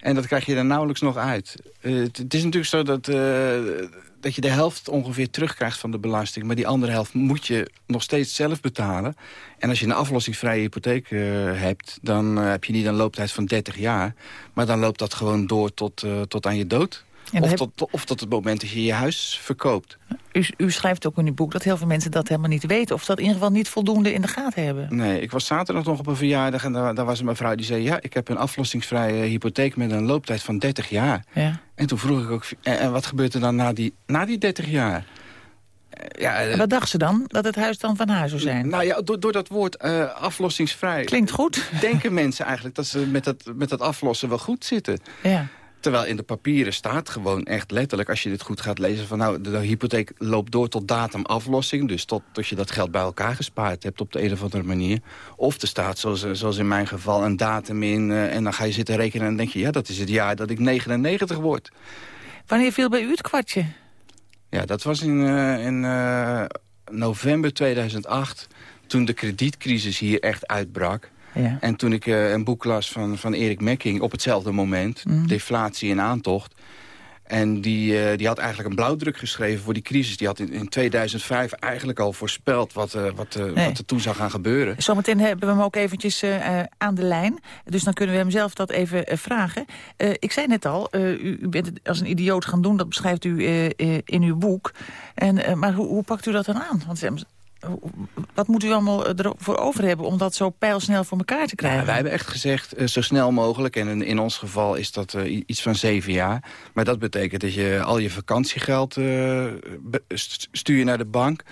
En dat krijg je er nauwelijks nog uit. Eh, het, is natuurlijk zo dat, eh, dat je de helft ongeveer terugkrijgt van de belasting. Maar die andere helft moet je nog steeds zelf betalen. En als je een aflossingsvrije hypotheek eh, hebt... dan heb je niet een looptijd van 30 jaar. Maar dan loopt dat gewoon door tot, tot aan je dood. Of, heb- tot, of het moment dat je je huis verkoopt. U, u schrijft ook in uw boek dat heel veel mensen dat helemaal niet weten... of dat in ieder geval niet voldoende in de gaten hebben. Nee, ik was zaterdag nog op een verjaardag en daar, daar was een mevrouw die zei... ja, ik heb een aflossingsvrije hypotheek met een looptijd van 30 jaar. Ja. En toen vroeg ik ook, en, en wat gebeurt er dan na die, na die 30 jaar? Eh, Ja, eh, wat dacht ze dan? Dat het huis dan van haar zou zijn? nou ja, door, door dat woord eh, aflossingsvrij... Klinkt goed. Denken mensen eigenlijk dat ze met dat, met dat aflossen wel goed zitten. Ja. Terwijl in de papieren staat gewoon echt letterlijk... als je dit goed gaat lezen van nou, de, de hypotheek loopt door tot datum aflossing. Dus tot, tot je dat geld bij elkaar gespaard hebt op de een of andere manier. Of er staat, zoals, zoals in mijn geval, een datum in... eh, en dan ga je zitten rekenen en denk je... ja, dat is het jaar dat ik 99 word. Wanneer viel bij u het kwartje? Ja, dat was in, eh, in eh, november 2008... toen de kredietcrisis hier echt uitbrak. Ja. En toen ik eh, een boek las van, van Erik Mekking op hetzelfde moment... Mhm. Deflatie en aantocht... En die, eh, die had eigenlijk een blauwdruk geschreven voor die crisis. Die had in, in 2005 eigenlijk al voorspeld wat, eh, wat, Nee. wat er toen zou gaan gebeuren. Zometeen hebben we hem ook eventjes aan de lijn. Dus dan kunnen we hem zelf dat even vragen. Ik zei net al, u, u bent het als een idioot gaan doen. Dat beschrijft u in uw boek. En, maar hoe, hoe pakt u dat dan aan? Want, wat moet u allemaal eh, ervoor over hebben... om dat zo pijlsnel voor elkaar te krijgen? Wij hebben echt gezegd eh, zo snel mogelijk. En in, in ons geval is dat eh, iets van zeven jaar. Maar dat betekent dat je al je vakantiegeld st- stuur je naar de bank.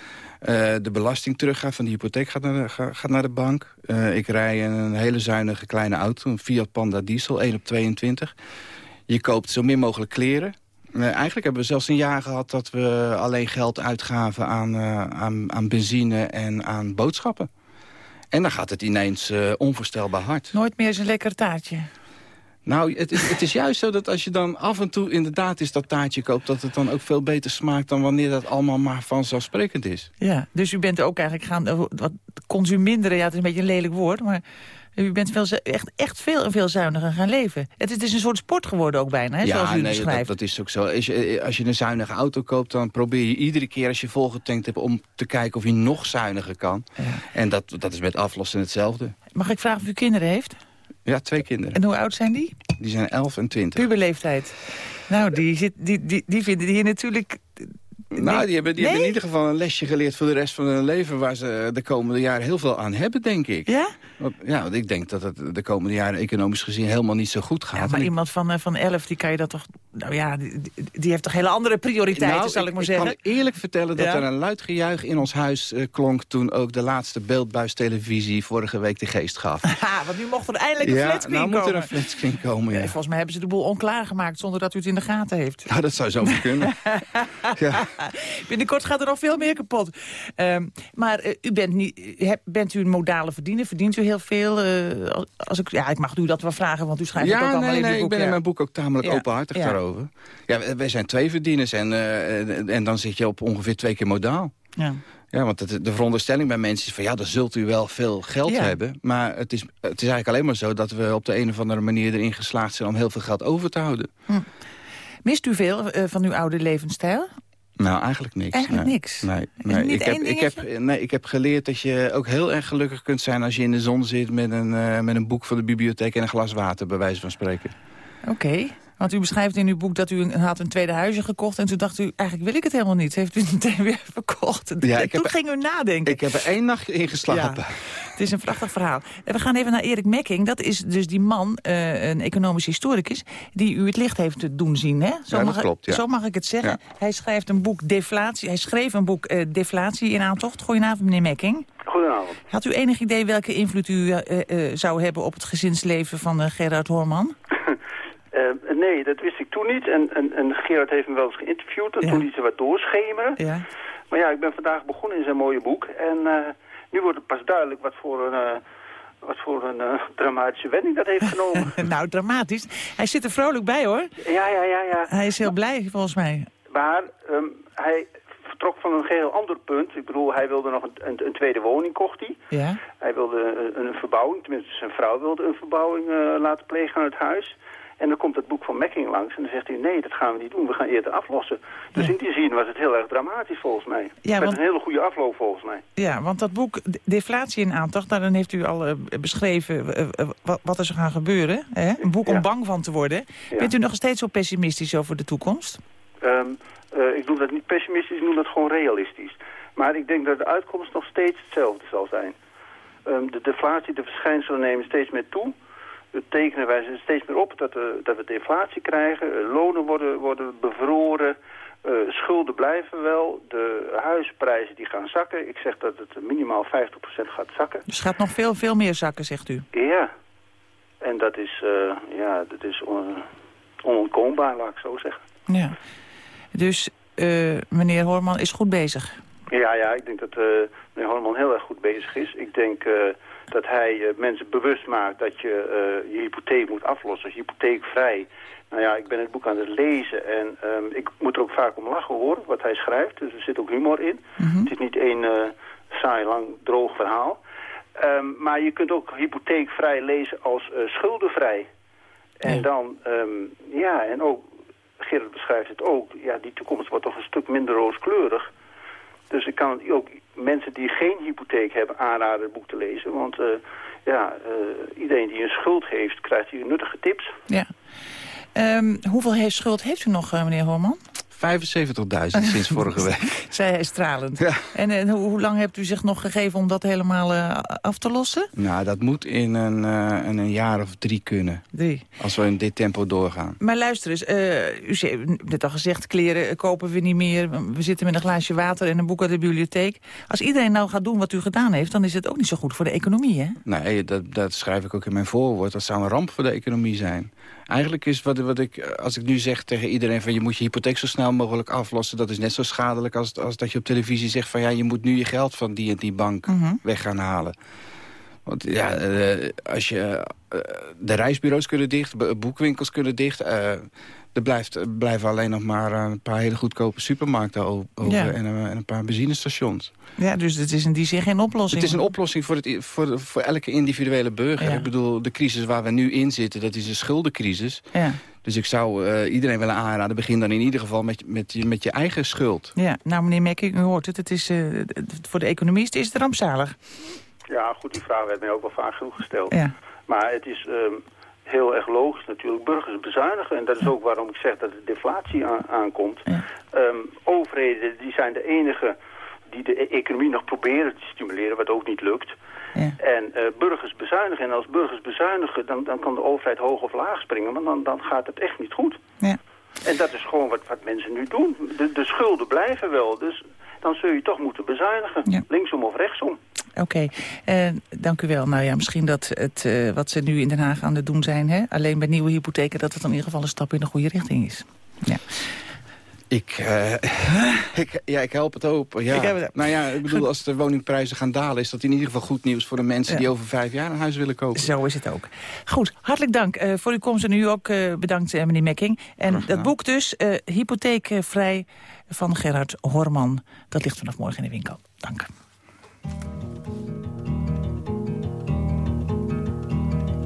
De belasting teruggaat van de hypotheek gaat naar de, ga- gaat naar de bank. Ik rij een hele zuinige kleine auto, een Fiat Panda Diesel, 1 op 22. Je koopt zo min mogelijk kleren. Eigenlijk hebben we zelfs een jaar gehad dat we alleen geld uitgaven aan, eh, aan, aan benzine en aan boodschappen. En dan gaat het ineens eh, onvoorstelbaar hard. Nooit meer zo'n lekker taartje. Nou, het is, het is juist zo dat als je dan af en toe inderdaad eens dat taartje koopt... dat het dan ook veel beter smaakt dan wanneer dat allemaal maar vanzelfsprekend is. Ja, dus u bent ook eigenlijk gaan... eh, wat consuminderen, ja, het is een beetje een lelijk woord... maar u bent veel, echt, echt veel en veel zuiniger gaan leven. Het, is- het is een soort sport geworden ook bijna, hè, zoals u nee, beschrijft. dat, dat is ook zo. Als je, als je een zuinige auto koopt, dan probeer je iedere keer als je volgetankt hebt... om te kijken of je nog zuiniger kan. En dat, dat is met aflossen hetzelfde. Mag ik vragen of u kinderen heeft? Ja, twee kinderen. En hoe oud zijn die? Die zijn 11 en 20. Puberleeftijd. Nou, die, zit, die, die, die vinden die hier natuurlijk... Nou, die hebben, die hebben in ieder geval een lesje geleerd voor de rest van hun leven... waar ze de komende jaren heel veel aan hebben, denk ik. Ja? Want, ja, want ik denk dat het de komende jaren economisch gezien helemaal niet zo goed gaat. Ja, maar ik- iemand van, eh, van 11, die kan je dat toch nou ja, die, die heeft toch hele andere prioriteiten, Nou, zal ik, maar ik zeggen. kan eerlijk vertellen dat Ja? er een luid gejuich in ons huis eh, klonk... toen ook de laatste beeldbuistelevisie vorige week de geest gaf. <laughs> Ha, want nu mocht er eindelijk een ja, flatscreen nou moet komen. er een flatscreen komen, ja. Eh, Volgens mij hebben ze de boel onklaargemaakt zonder dat u het in de gaten heeft. Nou, dat zou zo kunnen. <laughs> ja. <laughs> Binnenkort gaat er nog veel meer kapot. Ehm, maar eh, u bent, niet, eh, heb- bent u een modale verdiener? Verdient u heel veel? Eh, als- ik, ja, ik mag u dat wel vragen, want u schrijft het ook allemaal nee, in nee, boek. ik ben ja. in mijn boek ook tamelijk Ja. openhartig daarover. Ja, wij- zijn twee verdieners en, en, dan zit je op ongeveer twee keer modaal. Ja. Ja, want het, de veronderstelling bij mensen is van... ja, dan zult u wel veel geld Ja. hebben. Maar het is, het is eigenlijk alleen maar zo... dat we op de een of andere manier erin geslaagd zijn... om heel veel geld over te houden. Mist u veel van uw oude levensstijl? Nou, eigenlijk niks. Eigenlijk nee. niks? Nee, ik, heb, ik, heb, nee ik heb geleerd dat je ook heel erg gelukkig kunt zijn... als je in de zon zit met een, eh, met een boek van de bibliotheek... en een glas water, bij wijze van spreken. Oké. Want u beschrijft in uw boek dat u een, had een tweede huisje gekocht... en toen dacht u, eigenlijk wil ik het helemaal niet. Heeft u het <laughs> meteen weer verkocht. Ja, En ik toen heb- ging u nadenken. Ik heb er één nacht in geslapen. Ja, het is een prachtig verhaal. En we gaan even naar Erik Mekking. Dat is dus die man, eh, een economisch historicus... die u het licht heeft doen zien, hè? Zo, Ja, mag, klopt, ja. zo mag ik het zeggen. Ja. Hij schrijft een boek Deflatie. Hij schreef een boek eh, Deflatie in aantocht. Goedenavond, meneer Mekking. Goedenavond. Had u enig idee welke invloed u eh, zou hebben... op het gezinsleven van Gerard Horman? Eh, nee, dat wist ik toen niet. En, en, en Gerard heeft me wel eens geïnterviewd. En Ja. toen liet ze wat doorschemeren. Ja. Maar ja, ik ben vandaag begonnen in zijn mooie boek. En eh, nu wordt het pas duidelijk wat voor een, eh, wat voor een dramatische wending dat heeft genomen. <laughs> nou, dramatisch. Hij zit er vrolijk bij, hoor. ja, ja, ja, ja. Hij is heel blij, volgens mij. Maar ehm, hij vertrok van een geheel ander punt. Ik bedoel, hij wilde nog een, een, een tweede woning, kocht hij. Ja. Hij wilde een, een verbouwing, tenminste zijn vrouw wilde een verbouwing laten plegen aan het huis. En dan komt het boek van Mekking langs en dan zegt hij, nee, dat gaan we niet doen, we gaan eerder aflossen. Dus in die zin was het heel erg dramatisch volgens mij. Ja, Met want- een hele goede afloop volgens mij. Ja, want dat boek De- Deflatie in aantocht, nou, dan heeft u al eh, beschreven eh, eh, wat, er zou gaan gebeuren. Hè? Een boek om bang van te worden. Ja. Bent u nog steeds zo pessimistisch over de toekomst? Ehm, eh, ik noem dat niet pessimistisch, ik noem dat gewoon realistisch. Maar ik denk dat de uitkomst nog steeds hetzelfde zal zijn. Ehm, de deflatie, de verschijnselen nemen steeds meer toe. Tekenen wijzen steeds meer op dat we, dat we deflatie krijgen. Eh, lonen worden, worden bevroren. Eh, schulden blijven wel. De huisprijzen die gaan zakken. Ik zeg dat het minimaal 50% gaat zakken. Dus gaat nog veel, veel meer zakken, zegt u. Ja. En dat is, eh, ja, dat is on- onontkoombaar, laat ik zo zeggen. Ja. Dus meneer Horman is goed bezig. Ja, ja, ik denk dat meneer Horman heel erg goed bezig is. Ik denk dat hij eh, mensen bewust maakt dat je eh, je hypotheek moet aflossen, hypotheekvrij. Nou ja, ik ben het boek aan het lezen en ehm, ik moet er ook vaak om lachen hoor, wat hij schrijft. Dus er zit ook humor in. Het is niet één eh, saai, lang, droog verhaal. Ehm, maar je kunt ook hypotheekvrij lezen als schuldenvrij. En dan, ehm, ja, en ook, Gerrit beschrijft het ook, ja, die toekomst wordt toch een stuk minder rooskleurig. Dus ik kan ook mensen die geen hypotheek hebben aanraden het boek te lezen. Want eh, ja, eh, iedereen die een schuld heeft, krijgt hier nuttige tips. Ja. Ehm, hoeveel heeft schuld heeft u nog, eh, meneer Horman? 75.000 sinds vorige <laughs> week. Zei hij stralend. Ja. En, en hoe, hoe lang hebt u zich nog gegeven om dat helemaal eh, af te lossen? Nou, dat moet in een, eh, in een jaar of drie kunnen. Drie. Als we in dit tempo doorgaan. Maar luister eens, eh, u heeft net al gezegd, kleren kopen we niet meer. We zitten met een glaasje water en een boek uit de bibliotheek. Als iedereen nou gaat doen wat u gedaan heeft, dan is het ook niet zo goed voor de economie, hè? Nee, dat, dat schrijf ik ook in mijn voorwoord. Dat zou een ramp voor de economie zijn. Eigenlijk is wat, wat ik, als ik nu zeg tegen iedereen... van je moet je hypotheek zo snel mogelijk aflossen... dat is net zo schadelijk als, als dat je op televisie zegt... van ja, je moet nu je geld van die en die bank weg gaan halen. Want ja, eh, als je, eh, de reisbureaus kunnen dicht, bo- boekwinkels kunnen dicht... eh, er blijft, blijven alleen nog maar een paar hele goedkope supermarkten over... Ja. En, een- en een paar benzinestations. Ja, dus het is in die zin geen oplossing. Het is een oplossing voor, het, voor, voor elke individuele burger. Ja. Ik bedoel, de crisis waar we nu in zitten, dat is een schuldencrisis. Ja. Dus ik zou eh, iedereen willen aanraden, begin dan in ieder geval met, met, je, met je eigen schuld. Ja, nou meneer Mekking, u hoort het. het is, eh, voor de economie is het rampzalig. Ja, goed, die vraag werd mij ook wel vaak genoeg gesteld. Ja. Maar het is ehm, heel erg logisch natuurlijk. Burgers bezuinigen. En dat is ook waarom ik zeg dat de deflatie aan- aankomt. Ehm, overheden die zijn de enige die de e- economie nog proberen te stimuleren, wat ook niet lukt. En eh, burgers bezuinigen. En als burgers bezuinigen, dan, dan kan de overheid hoog of laag springen. Maar dan, dan gaat het echt niet goed. Ja. En dat is gewoon wat, wat mensen nu doen. De, de schulden blijven wel, dus dan zul je toch moeten bezuinigen. Linksom of rechtsom. Oké, eh, dank u wel. Nou ja, misschien dat het, eh, wat ze nu in Den Haag aan het doen zijn... Hè, alleen bij nieuwe hypotheken, dat het in ieder geval een stap in de goede richting is. Ja. Ik, eh, <laughs> ik, ja, ik help het open. Ja. Ik heb het- nou ja, ik bedoel, als de woningprijzen gaan dalen... is dat in ieder geval goed nieuws voor de mensen Ja. die over vijf jaar een huis willen kopen. Zo is het ook. Goed, hartelijk dank voor uw komst en u ook bedankt, meneer Mekking. En dat boek dus, Hypotheekvrij van Gerard Horman... dat ligt vanaf morgen in de winkel. Dank.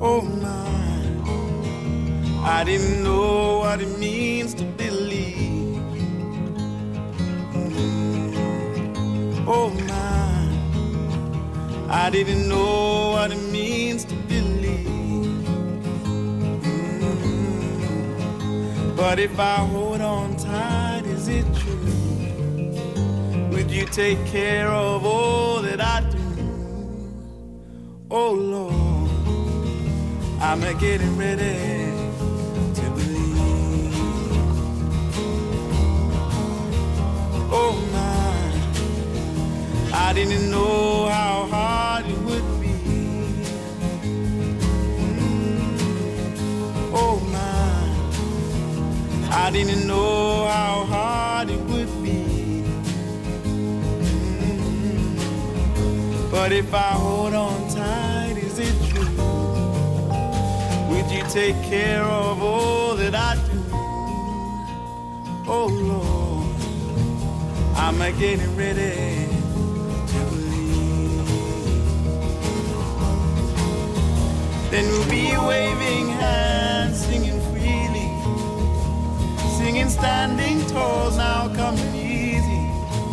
Oh my, I didn't know what it means to believe. Mm. Oh my, I didn't know what it means to believe. Mm. But if I hold on tight, is it true? Would you take care of all that I do? Oh Lord. I'm getting ready if I hold on tight, is it true? Would you take care of all that I do? Oh Lord, I'm getting ready to believe. Then we'll be waving hands, singing freely, singing standing tall, now coming easy.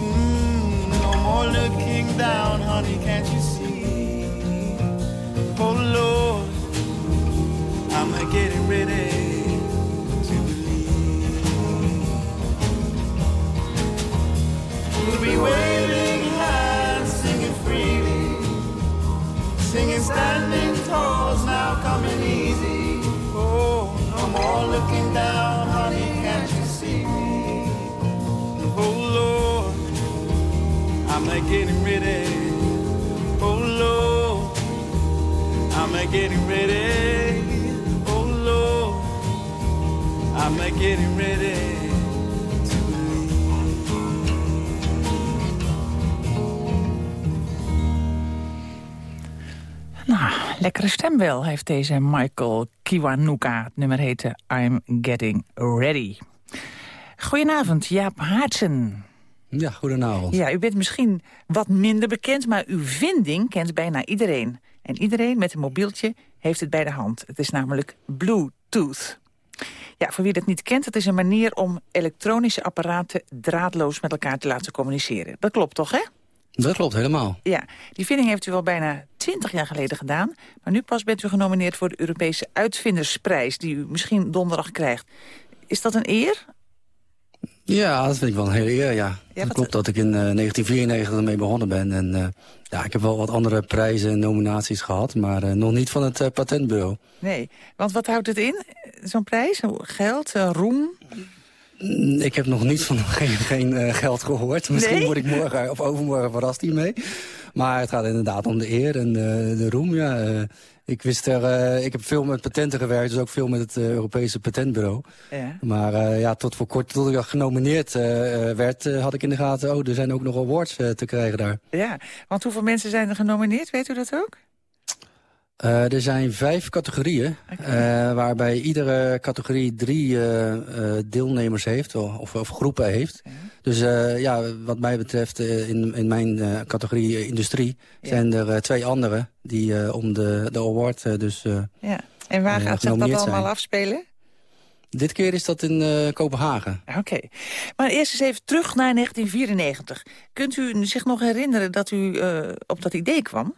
Mm, no more looking down, honey, can't you see? Oh Lord. I'm getting ready to believe. We'll be waving hands, singing freely, singing standing tall, now coming easy. Oh, no more looking down, honey, can't you see me? Oh Lord, I'm getting ready. Oh I'm getting ready. Oh Lord, I'm getting ready. Nou, lekkere stem wel heeft deze Michael Kiwanuka. Nummer heette I'm Getting Ready. Goedenavond, Jaap Haartsen. Ja, goedenavond. Ja, u bent misschien wat minder bekend, maar uw vinding kent bijna iedereen. En iedereen met een mobieltje heeft het bij de hand. Het is namelijk Bluetooth. Ja, voor wie dat niet kent, het is een manier om elektronische apparaten draadloos met elkaar te laten communiceren. Dat klopt toch, hè? Dat klopt helemaal. Ja, die vinding heeft u al bijna 20 jaar geleden gedaan. Maar nu pas bent u genomineerd voor de Europese Uitvindersprijs... die u misschien donderdag krijgt. Is dat een eer? Ja, dat vind ik wel een hele eer, ja. klopt dat ik in eh, 1994 ermee begonnen ben. En eh, ja, ik heb wel wat andere prijzen en nominaties gehad... maar eh, nog niet van het eh, patentbureau. Nee, want wat houdt het in, zo'n prijs? Geld, eh, roem? Mm, Ik heb nog niet van <laughs> geen, geen eh, geld gehoord. Misschien Nee? word ik morgen of overmorgen verrast hiermee. Maar het gaat inderdaad om de eer en eh, de roem, ja. Ik, wist er, eh, ik heb veel met patenten gewerkt, dus ook veel met het eh, Europese patentbureau. Ja. Maar eh, ja, tot voor kort, tot ik genomineerd werd, had ik in de gaten... oh, er zijn ook nog awards te krijgen daar. Ja, want hoeveel mensen zijn er genomineerd? Weet u dat ook? Er zijn vijf categorieën, waarbij iedere categorie drie deelnemers heeft, of, of groepen heeft. Dus eh, ja, wat mij betreft, eh, in, in mijn eh, categorie industrie, zijn er twee anderen die om de, de award dus... Ja. En waar gaat zich dat allemaal zijn. afspelen? Dit keer is dat in Kopenhagen. Oké. Maar eerst eens even terug naar 1994. Kunt u zich nog herinneren dat u op dat idee kwam?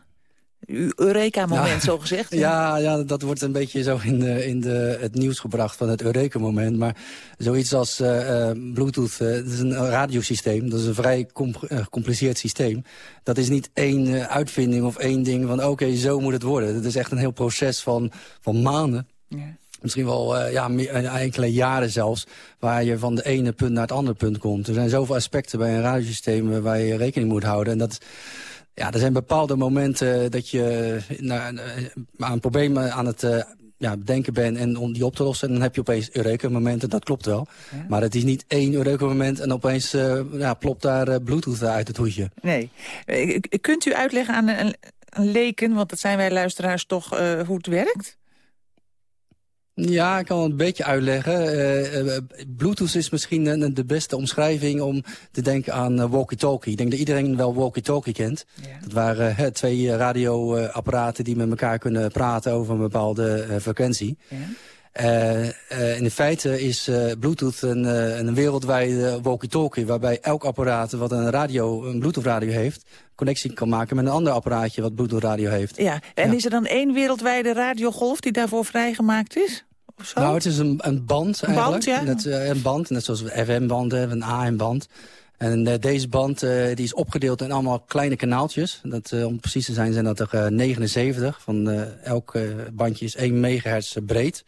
Eureka-moment, Ja. zo gezegd. Ja, ja, dat wordt een beetje zo in, de, in de, het nieuws gebracht van het Eureka-moment. Maar zoiets als eh, eh, Bluetooth, eh, dat is een radiosysteem. Dat is een vrij com- gecompliceerd systeem. Dat is niet één uitvinding of één ding van oké, zo moet het worden. Het is echt een heel proces van, van maanden. Ja. Misschien wel uh, ja, enkele jaren zelfs, waar je van de ene punt naar het andere punt komt. Er zijn zoveel aspecten bij een radiosysteem waar je rekening moet houden. En dat, ja, er zijn bepaalde momenten dat je nou, aan een probleem aan het uh, ja, bedenken bent en om die op te lossen. En dan heb je opeens Eureka-momenten, dat klopt wel. Maar het is niet één Eureka-moment en opeens uh, ja, plopt daar Bluetooth uit het hoedje. Nee. Kunt u uitleggen aan een, een leken, want dat zijn wij luisteraars toch, hoe het werkt? Ja, ik kan het een beetje uitleggen. Uh, Bluetooth is misschien de beste omschrijving om te denken aan walkie-talkie. Ik denk dat iedereen wel walkie-talkie kent. Dat waren twee radioapparaten die met elkaar kunnen praten over een bepaalde frequentie. Ja. In feite is Bluetooth een, een wereldwijde walkie-talkie... waarbij elk apparaat wat een, radio, een Bluetooth-radio heeft... connectie kan maken met een ander apparaatje wat Bluetooth-radio heeft. Ja, en is er dan één wereldwijde radiogolf die daarvoor vrijgemaakt is? Nou, het is een, een band een eigenlijk. Band, ja? net, een band, net zoals we FM-band hebben, een AM-band. En uh, deze band uh, die is opgedeeld in allemaal kleine kanaaltjes. Dat, om precies te zijn zijn dat er 79. Van elk bandje is 1 megahertz breed.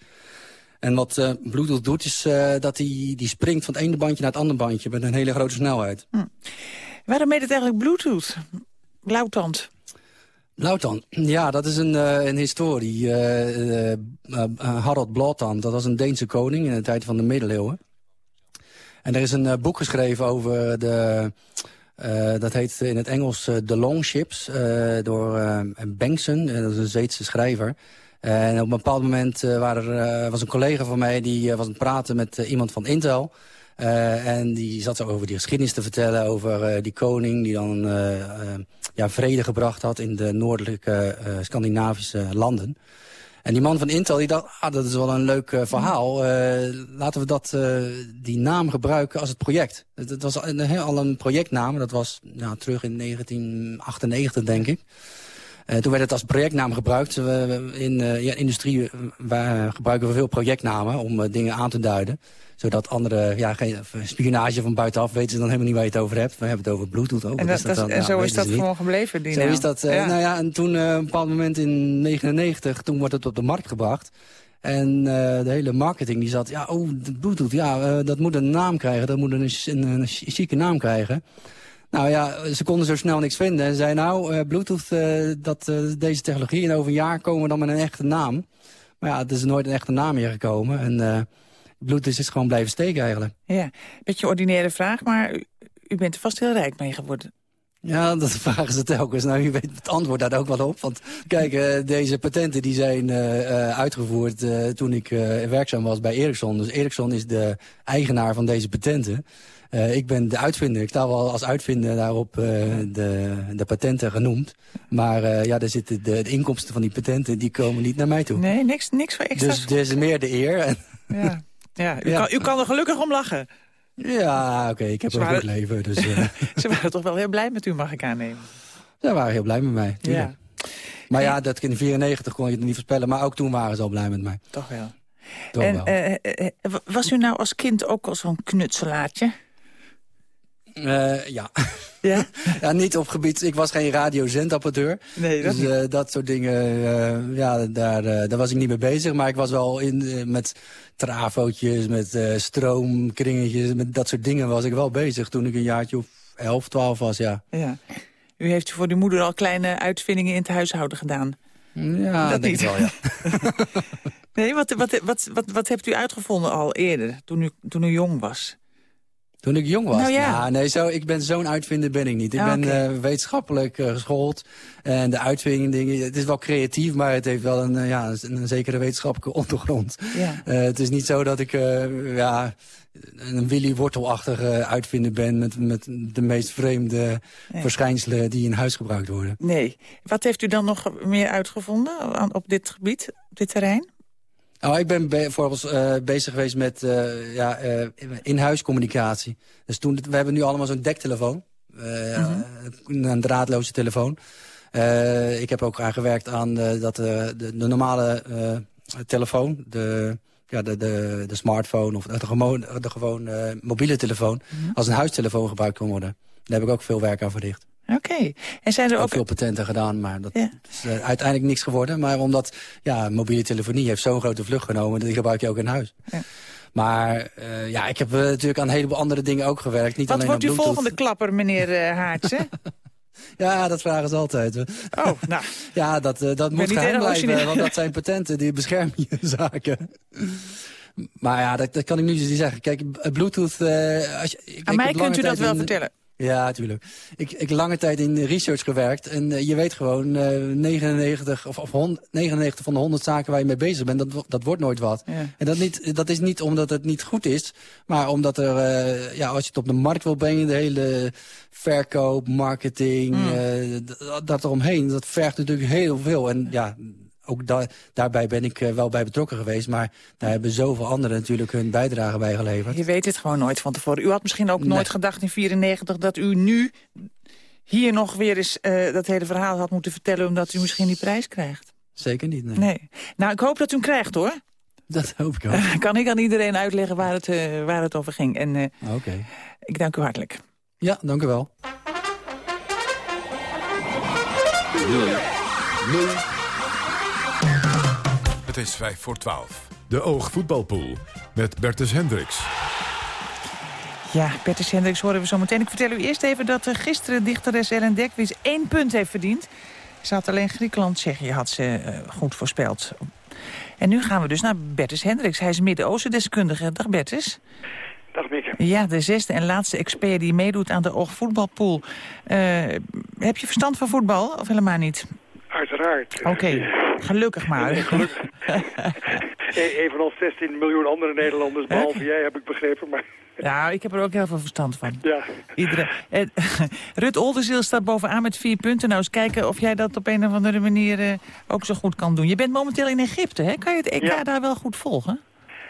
En wat Bluetooth doet is dat die, die springt van het ene bandje naar het andere bandje... met een hele grote snelheid. Hm. Waarom heet het eigenlijk Bluetooth? Blauwtand. Blauwtand, ja, dat is een, een historie. Harald Blauwtand, dat was een Deense koning in de tijd van de middeleeuwen. En er is een boek geschreven over de... dat heet in het Engels The Longships, door Bengtson, dat is een Zweedse schrijver. En op een bepaald moment er, was een collega van mij... die was aan het praten met iemand van Intel... En die zat over die geschiedenis te vertellen, over die koning die dan ja, vrede gebracht had in de noordelijke Scandinavische landen. En die man van Intel die dacht, ah, dat is wel een leuk verhaal. laten we dat, die naam gebruiken als het project. Het, was een, al een projectnaam, dat was nou, terug in 1998 denk ik. Uh, toen werd het als projectnaam gebruikt. In uh, ja, industrie waar gebruiken we veel projectnamen om dingen aan te duiden zodat andere, ja, geen spionage van buitenaf weten ze dan helemaal niet waar je het over hebt. We hebben het over Bluetooth ook. En, dat, dat, dan, en zo is dat gewoon gebleven, die Zo is dat. Uh, Nou ja, en toen op een bepaald moment in 99, toen wordt het op de markt gebracht. En uh, de hele marketing die zat, ja, oh, Bluetooth, ja, dat moet een naam krijgen. Dat moet een, een, een chique naam krijgen. Nou ja, ze konden zo snel niks vinden. En zei nou, uh, Bluetooth, uh, dat, uh, deze technologie... en over een jaar komen we dan met een echte naam. Maar ja, het is nooit een echte naam meer gekomen. En Bluetooth is gewoon blijven steken eigenlijk. Ja, beetje ordinaire vraag, maar u, u bent er vast heel rijk mee geworden. Ja, dat <laughs> vragen ze telkens. Nou, u weet het antwoord daar ook wel op. Want kijk, uh, deze patenten die zijn uh, uitgevoerd uh, toen ik werkzaam was bij Ericsson. Dus Ericsson is de eigenaar van deze patenten. Ik ben de uitvinder. Ik sta wel als uitvinder daarop de, de patenten genoemd. Maar ja, daar zitten de, de, inkomsten van die patenten, die komen niet naar mij toe. Nee, niks, niks voor extra. Dus dit is meer de eer. <laughs> Ja. Ja, u, Kan, u kan er gelukkig om lachen. Ja, oké, okay, ik heb een goed leven. Dus. <laughs> Ze waren toch wel heel blij met u, mag ik aannemen? Ze waren heel blij met mij, ja. Maar ja, dat in 94 kon je het niet voorspellen. Maar ook toen waren ze al blij met mij. Toch wel. Toch en, wel. Was u nou als kind ook al zo'n knutselaartje? Uh, ja. Ja? <laughs> ja, niet op gebied... Ik was geen radiozendapporteur. Nee, dat dus uh, dat soort dingen, uh, ja, daar, daar was ik niet mee bezig. Maar ik was wel in met trafootjes, met stroomkringetjes... met dat soort dingen was ik wel bezig toen ik een jaartje of 11, 12 was, ja. ja. U heeft voor uw moeder al kleine uitvindingen in het huishouden gedaan? Ja, dat denk niet. wel, ja. <laughs> nee, wat, wat, wat, wat, wat hebt u uitgevonden al eerder, toen u, toen u jong was? Toen ik jong was? Nou ja. nee, zo, ik ben zo'n uitvinder ben ik niet. Ik ah, ben okay. uh, wetenschappelijk uh, geschoold. En de uitvindingen, het is wel creatief, maar het heeft wel een, uh, ja, een, een, zekere wetenschappelijke <laughs> ondergrond. Ja. het is niet zo dat ik ja, een Willy Wortelachtige uitvinder ben... met, met de meest vreemde nee. verschijnselen die in huis gebruikt worden. Nee. Wat heeft u dan nog meer uitgevonden op dit gebied, op dit terrein? Nou, ik ben bijvoorbeeld uh, bezig geweest met uh, ja, uh, in-huiscommunicatie. Dus toen, we hebben nu allemaal zo'n dektelefoon. -hmm. Een draadloze telefoon. ik heb ook aan gewerkt aan dat, de, de, normale telefoon. De, ja, de, de, de smartphone of de, gewoon, de gewoon mobiele telefoon. -hmm. Als een huistelefoon gebruikt kan worden. Daar heb ik ook veel werk aan verricht. Oké. En zijn er ook ook... veel patenten gedaan, maar dat is uh, uiteindelijk niks geworden. Maar omdat ja, mobiele telefonie heeft zo'n grote vlucht genomen... die gebruik je ook in huis. Ja. Maar uh, ja, ik heb uh, natuurlijk aan een heleboel andere dingen ook gewerkt. Niet Wat alleen wordt uw volgende klapper, meneer uh, Haartsen? <laughs> Ja, dat vragen ze altijd. Oh, nou. <laughs> Ja, dat, uh, dat moet geheim blijven, want dat zijn patenten, die beschermen je <laughs> zaken. Maar ja, dat, dat kan ik nu dus niet zeggen. Kijk, eh, Bluetooth... eh, als je, ik, Aan mij kunt u dat wel vertellen. Ja, natuurlijk. Ik ik heb lange tijd in research gewerkt. En eh, je weet gewoon, eh 99, of, of 100 99 van de 100 zaken waar je mee bezig bent, dat, dat wordt nooit wat. Ja. En dat, niet, dat is niet omdat het niet goed is, maar omdat er, eh, ja, als je het op de markt wil brengen, de hele verkoop, marketing, Mm. eh, d- dat eromheen, dat vergt natuurlijk heel veel. En ja, ook da daarbij ben ik eh, wel bij betrokken geweest, maar daar hebben zoveel anderen natuurlijk hun bijdrage bij geleverd. Je weet het gewoon nooit van tevoren. U had misschien ook Nee. nooit gedacht in 94 dat u nu hier nog weer eens eh, dat hele verhaal had moeten vertellen... omdat u misschien die prijs krijgt. Zeker niet, nee. Nee. Nou, ik hoop dat u hem krijgt, hoor. Dat hoop ik ook. kan ik aan iedereen uitleggen waar het, eh, waar het over ging. En eh, Oké. ik dank u hartelijk. Ja, dank u wel. Is 5 voor 12. De Oog voetbalpool met Bertus Hendricks. Ja, Bertus Hendricks horen we zo meteen. Ik vertel u eerst even dat eh, gisteren dichteres Ellen Dekwits één punt heeft verdiend. Ze had alleen Griekenland-Tsjechië had ze eh, goed voorspeld. En nu gaan we dus naar Bertus Hendricks. Hij is Midden-Oosten deskundige. Dag Bertus. Dag Mieke. Ja, de zesde en laatste expert die meedoet aan de Oog voetbalpool. Eh, heb je verstand van voetbal of helemaal niet? Uiteraard. Oké, gelukkig maar. Nee, <laughs> gelukkig. <laughs> E- Evenals 16 miljoen andere Nederlanders, behalve jij, heb ik begrepen. Maar Ja, ik heb er ook heel veel verstand van. ja, Iedereen. Eh, <laughs> Rut Oldenziel staat bovenaan met vier punten. Nou, eens kijken of jij dat op een of andere manier eh, ook zo goed kan doen. Je bent momenteel in Egypte, hè? Kan je het EK Ja. daar wel goed volgen?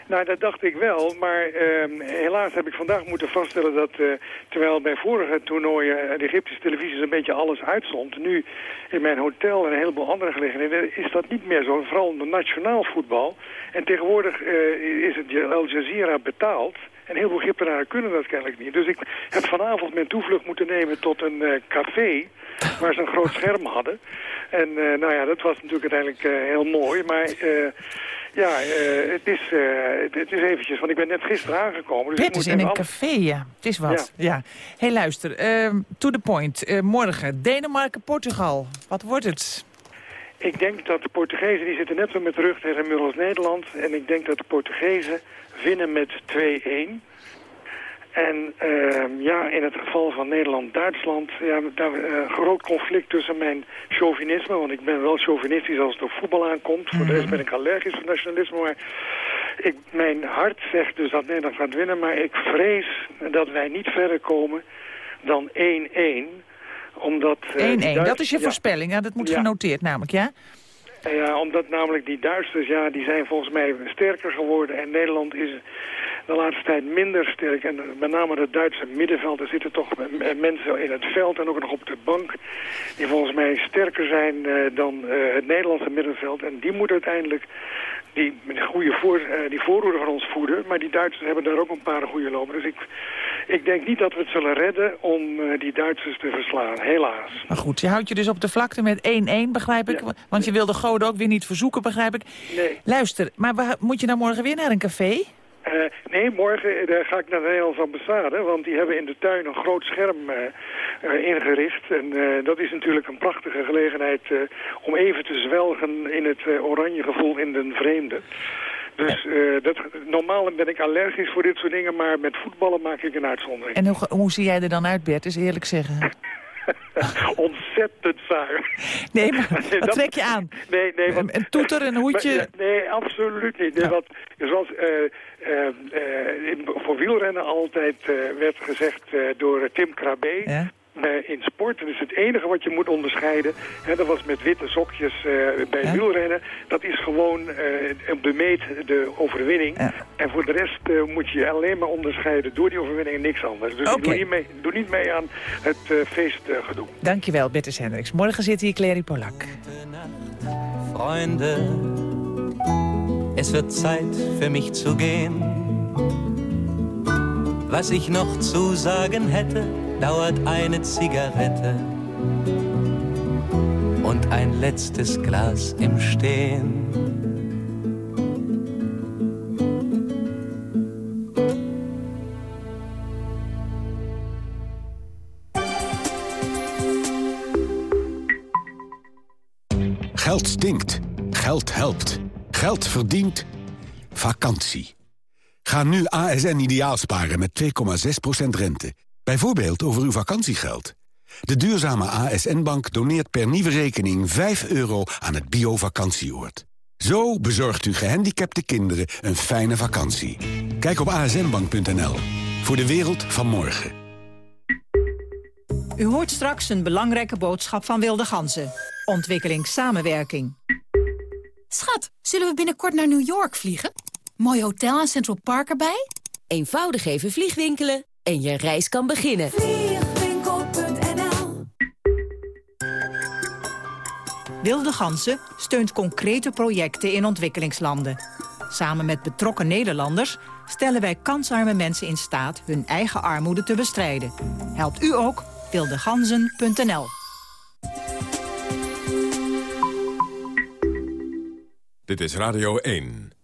Nou dat dacht ik wel. Maar ehm, helaas heb ik vandaag moeten vaststellen dat eh, terwijl bij vorige toernooien eh, de Egyptische televisie een beetje alles uitzond. Nu in mijn hotel en een heleboel andere gelegenheden is dat niet meer zo. Vooral onder nationaal voetbal. En tegenwoordig eh, is het Al Jazeera betaald. En heel veel Egyptenaren kunnen dat kennelijk niet. Dus ik heb vanavond mijn toevlucht moeten nemen tot een café waar ze een groot scherm hadden. En nou ja, dat was natuurlijk uiteindelijk heel mooi. Maar ja, eh, het, is, eh, het is eventjes, want ik ben net gisteren aangekomen. Dus Bertus, moet in een café, ja. Het is wat. Ja. hey, luister. ehm, to the point. Eh, morgen, Denemarken-Portugal. Wat wordt het? Ik denk dat de Portugezen, die zitten net zo met de rug tegen Mullers Nederland. En ik denk dat de Portugezen winnen met 2-1. En ehm, ja, in het geval van Nederland-Duitsland, ja, daar een groot conflict tussen mijn chauvinisme, want ik ben wel chauvinistisch als het op voetbal aankomt. Voor de rest ben ik allergisch voor nationalisme, maar ik, mijn hart zegt dus dat Nederland gaat winnen, maar ik vrees dat wij niet verder komen dan 1-1 omdat... 1-1, eh, Duits- dat is je ja. voorspelling. Ja, dat moet Ja. genoteerd namelijk, ja? Ja, omdat namelijk die Duitsers, ja, die zijn volgens mij sterker geworden. En Nederland is de laatste tijd minder sterk. En met name het Duitse middenveld, er zitten toch mensen in het veld en ook nog op de bank... die volgens mij sterker zijn eh, dan eh, het Nederlandse middenveld. En die moeten uiteindelijk die, goede voor, eh, die voorhoede van ons voeden. Maar die Duitsers hebben daar ook een paar goede lopen. Dus ik, ik denk niet dat we het zullen redden om die Duitsers te verslaan, helaas. Maar goed, je houdt je dus op de vlakte met 1-1, begrijp ik. Want je wil de goden ook weer niet verzoeken, begrijp ik. Nee. Luister, maar waar- moet je nou morgen weer naar een café? Eh, nee, morgen eh, ga ik naar de Nederlandse ambassade, want die hebben in de tuin een groot scherm eh, ingericht. En dat is natuurlijk een prachtige gelegenheid om even te zwelgen in het oranje gevoel in den vreemde. Dus dat, normaal ben ik allergisch voor dit soort dingen, maar met voetballen maak ik een uitzondering. En hoe, hoe zie jij er dan uit, Bert? Is eerlijk zeggen. <laughs> <laughs> Ontzettend zuiver. Nee, maar <laughs> wat trek je aan? Nee, nee. Want, Een toeter, een hoedje? Maar, ja, nee, absoluut niet. Nee, wat, zoals eh, eh, eh, in- voor wielrennen altijd werd gezegd door Tim Krabbe... Ja? Eh, in sport, dat is het enige wat je moet onderscheiden. Hè, dat was met witte sokjes eh, bij wielrennen. Dat is gewoon eh, een bemeet de overwinning. En voor de rest eh, moet je alleen maar onderscheiden door die overwinning en niks anders. Dus ik doe niet, mee, doe niet mee aan het eh, feestgedoe. Dankjewel, Bertus Hendricks. Morgen zit hier Clary Polak. Freunde, es wird Zeit für mich zu gehen. Was ich noch zu sagen hätte, dauert eine Zigarette und ein letztes Glas im Stehen. Geld stinkt. Geld helpt. Geld verdient. Vakantie. Ga nu ASN ideaal sparen met 2,6% rente. Bijvoorbeeld over uw vakantiegeld. De duurzame ASN-bank doneert per nieuwe rekening 5 euro aan het bio-vakantieoord. Zo bezorgt u gehandicapte kinderen een fijne vakantie. Kijk op asnbank.nl. Voor de wereld van morgen. U hoort straks een belangrijke boodschap van Wilde Ganzen. Ontwikkelingssamenwerking. Schat, zullen we binnenkort naar New York vliegen? Mooi hotel en Central Park erbij? Eenvoudig even vliegwinkelen en je reis kan beginnen. Vliegwinkel.nl Wilde Ganzen steunt concrete projecten in ontwikkelingslanden. Samen met betrokken Nederlanders stellen wij kansarme mensen in staat hun eigen armoede te bestrijden. Helpt u ook? wildeganzen.nl Dit is Radio 1.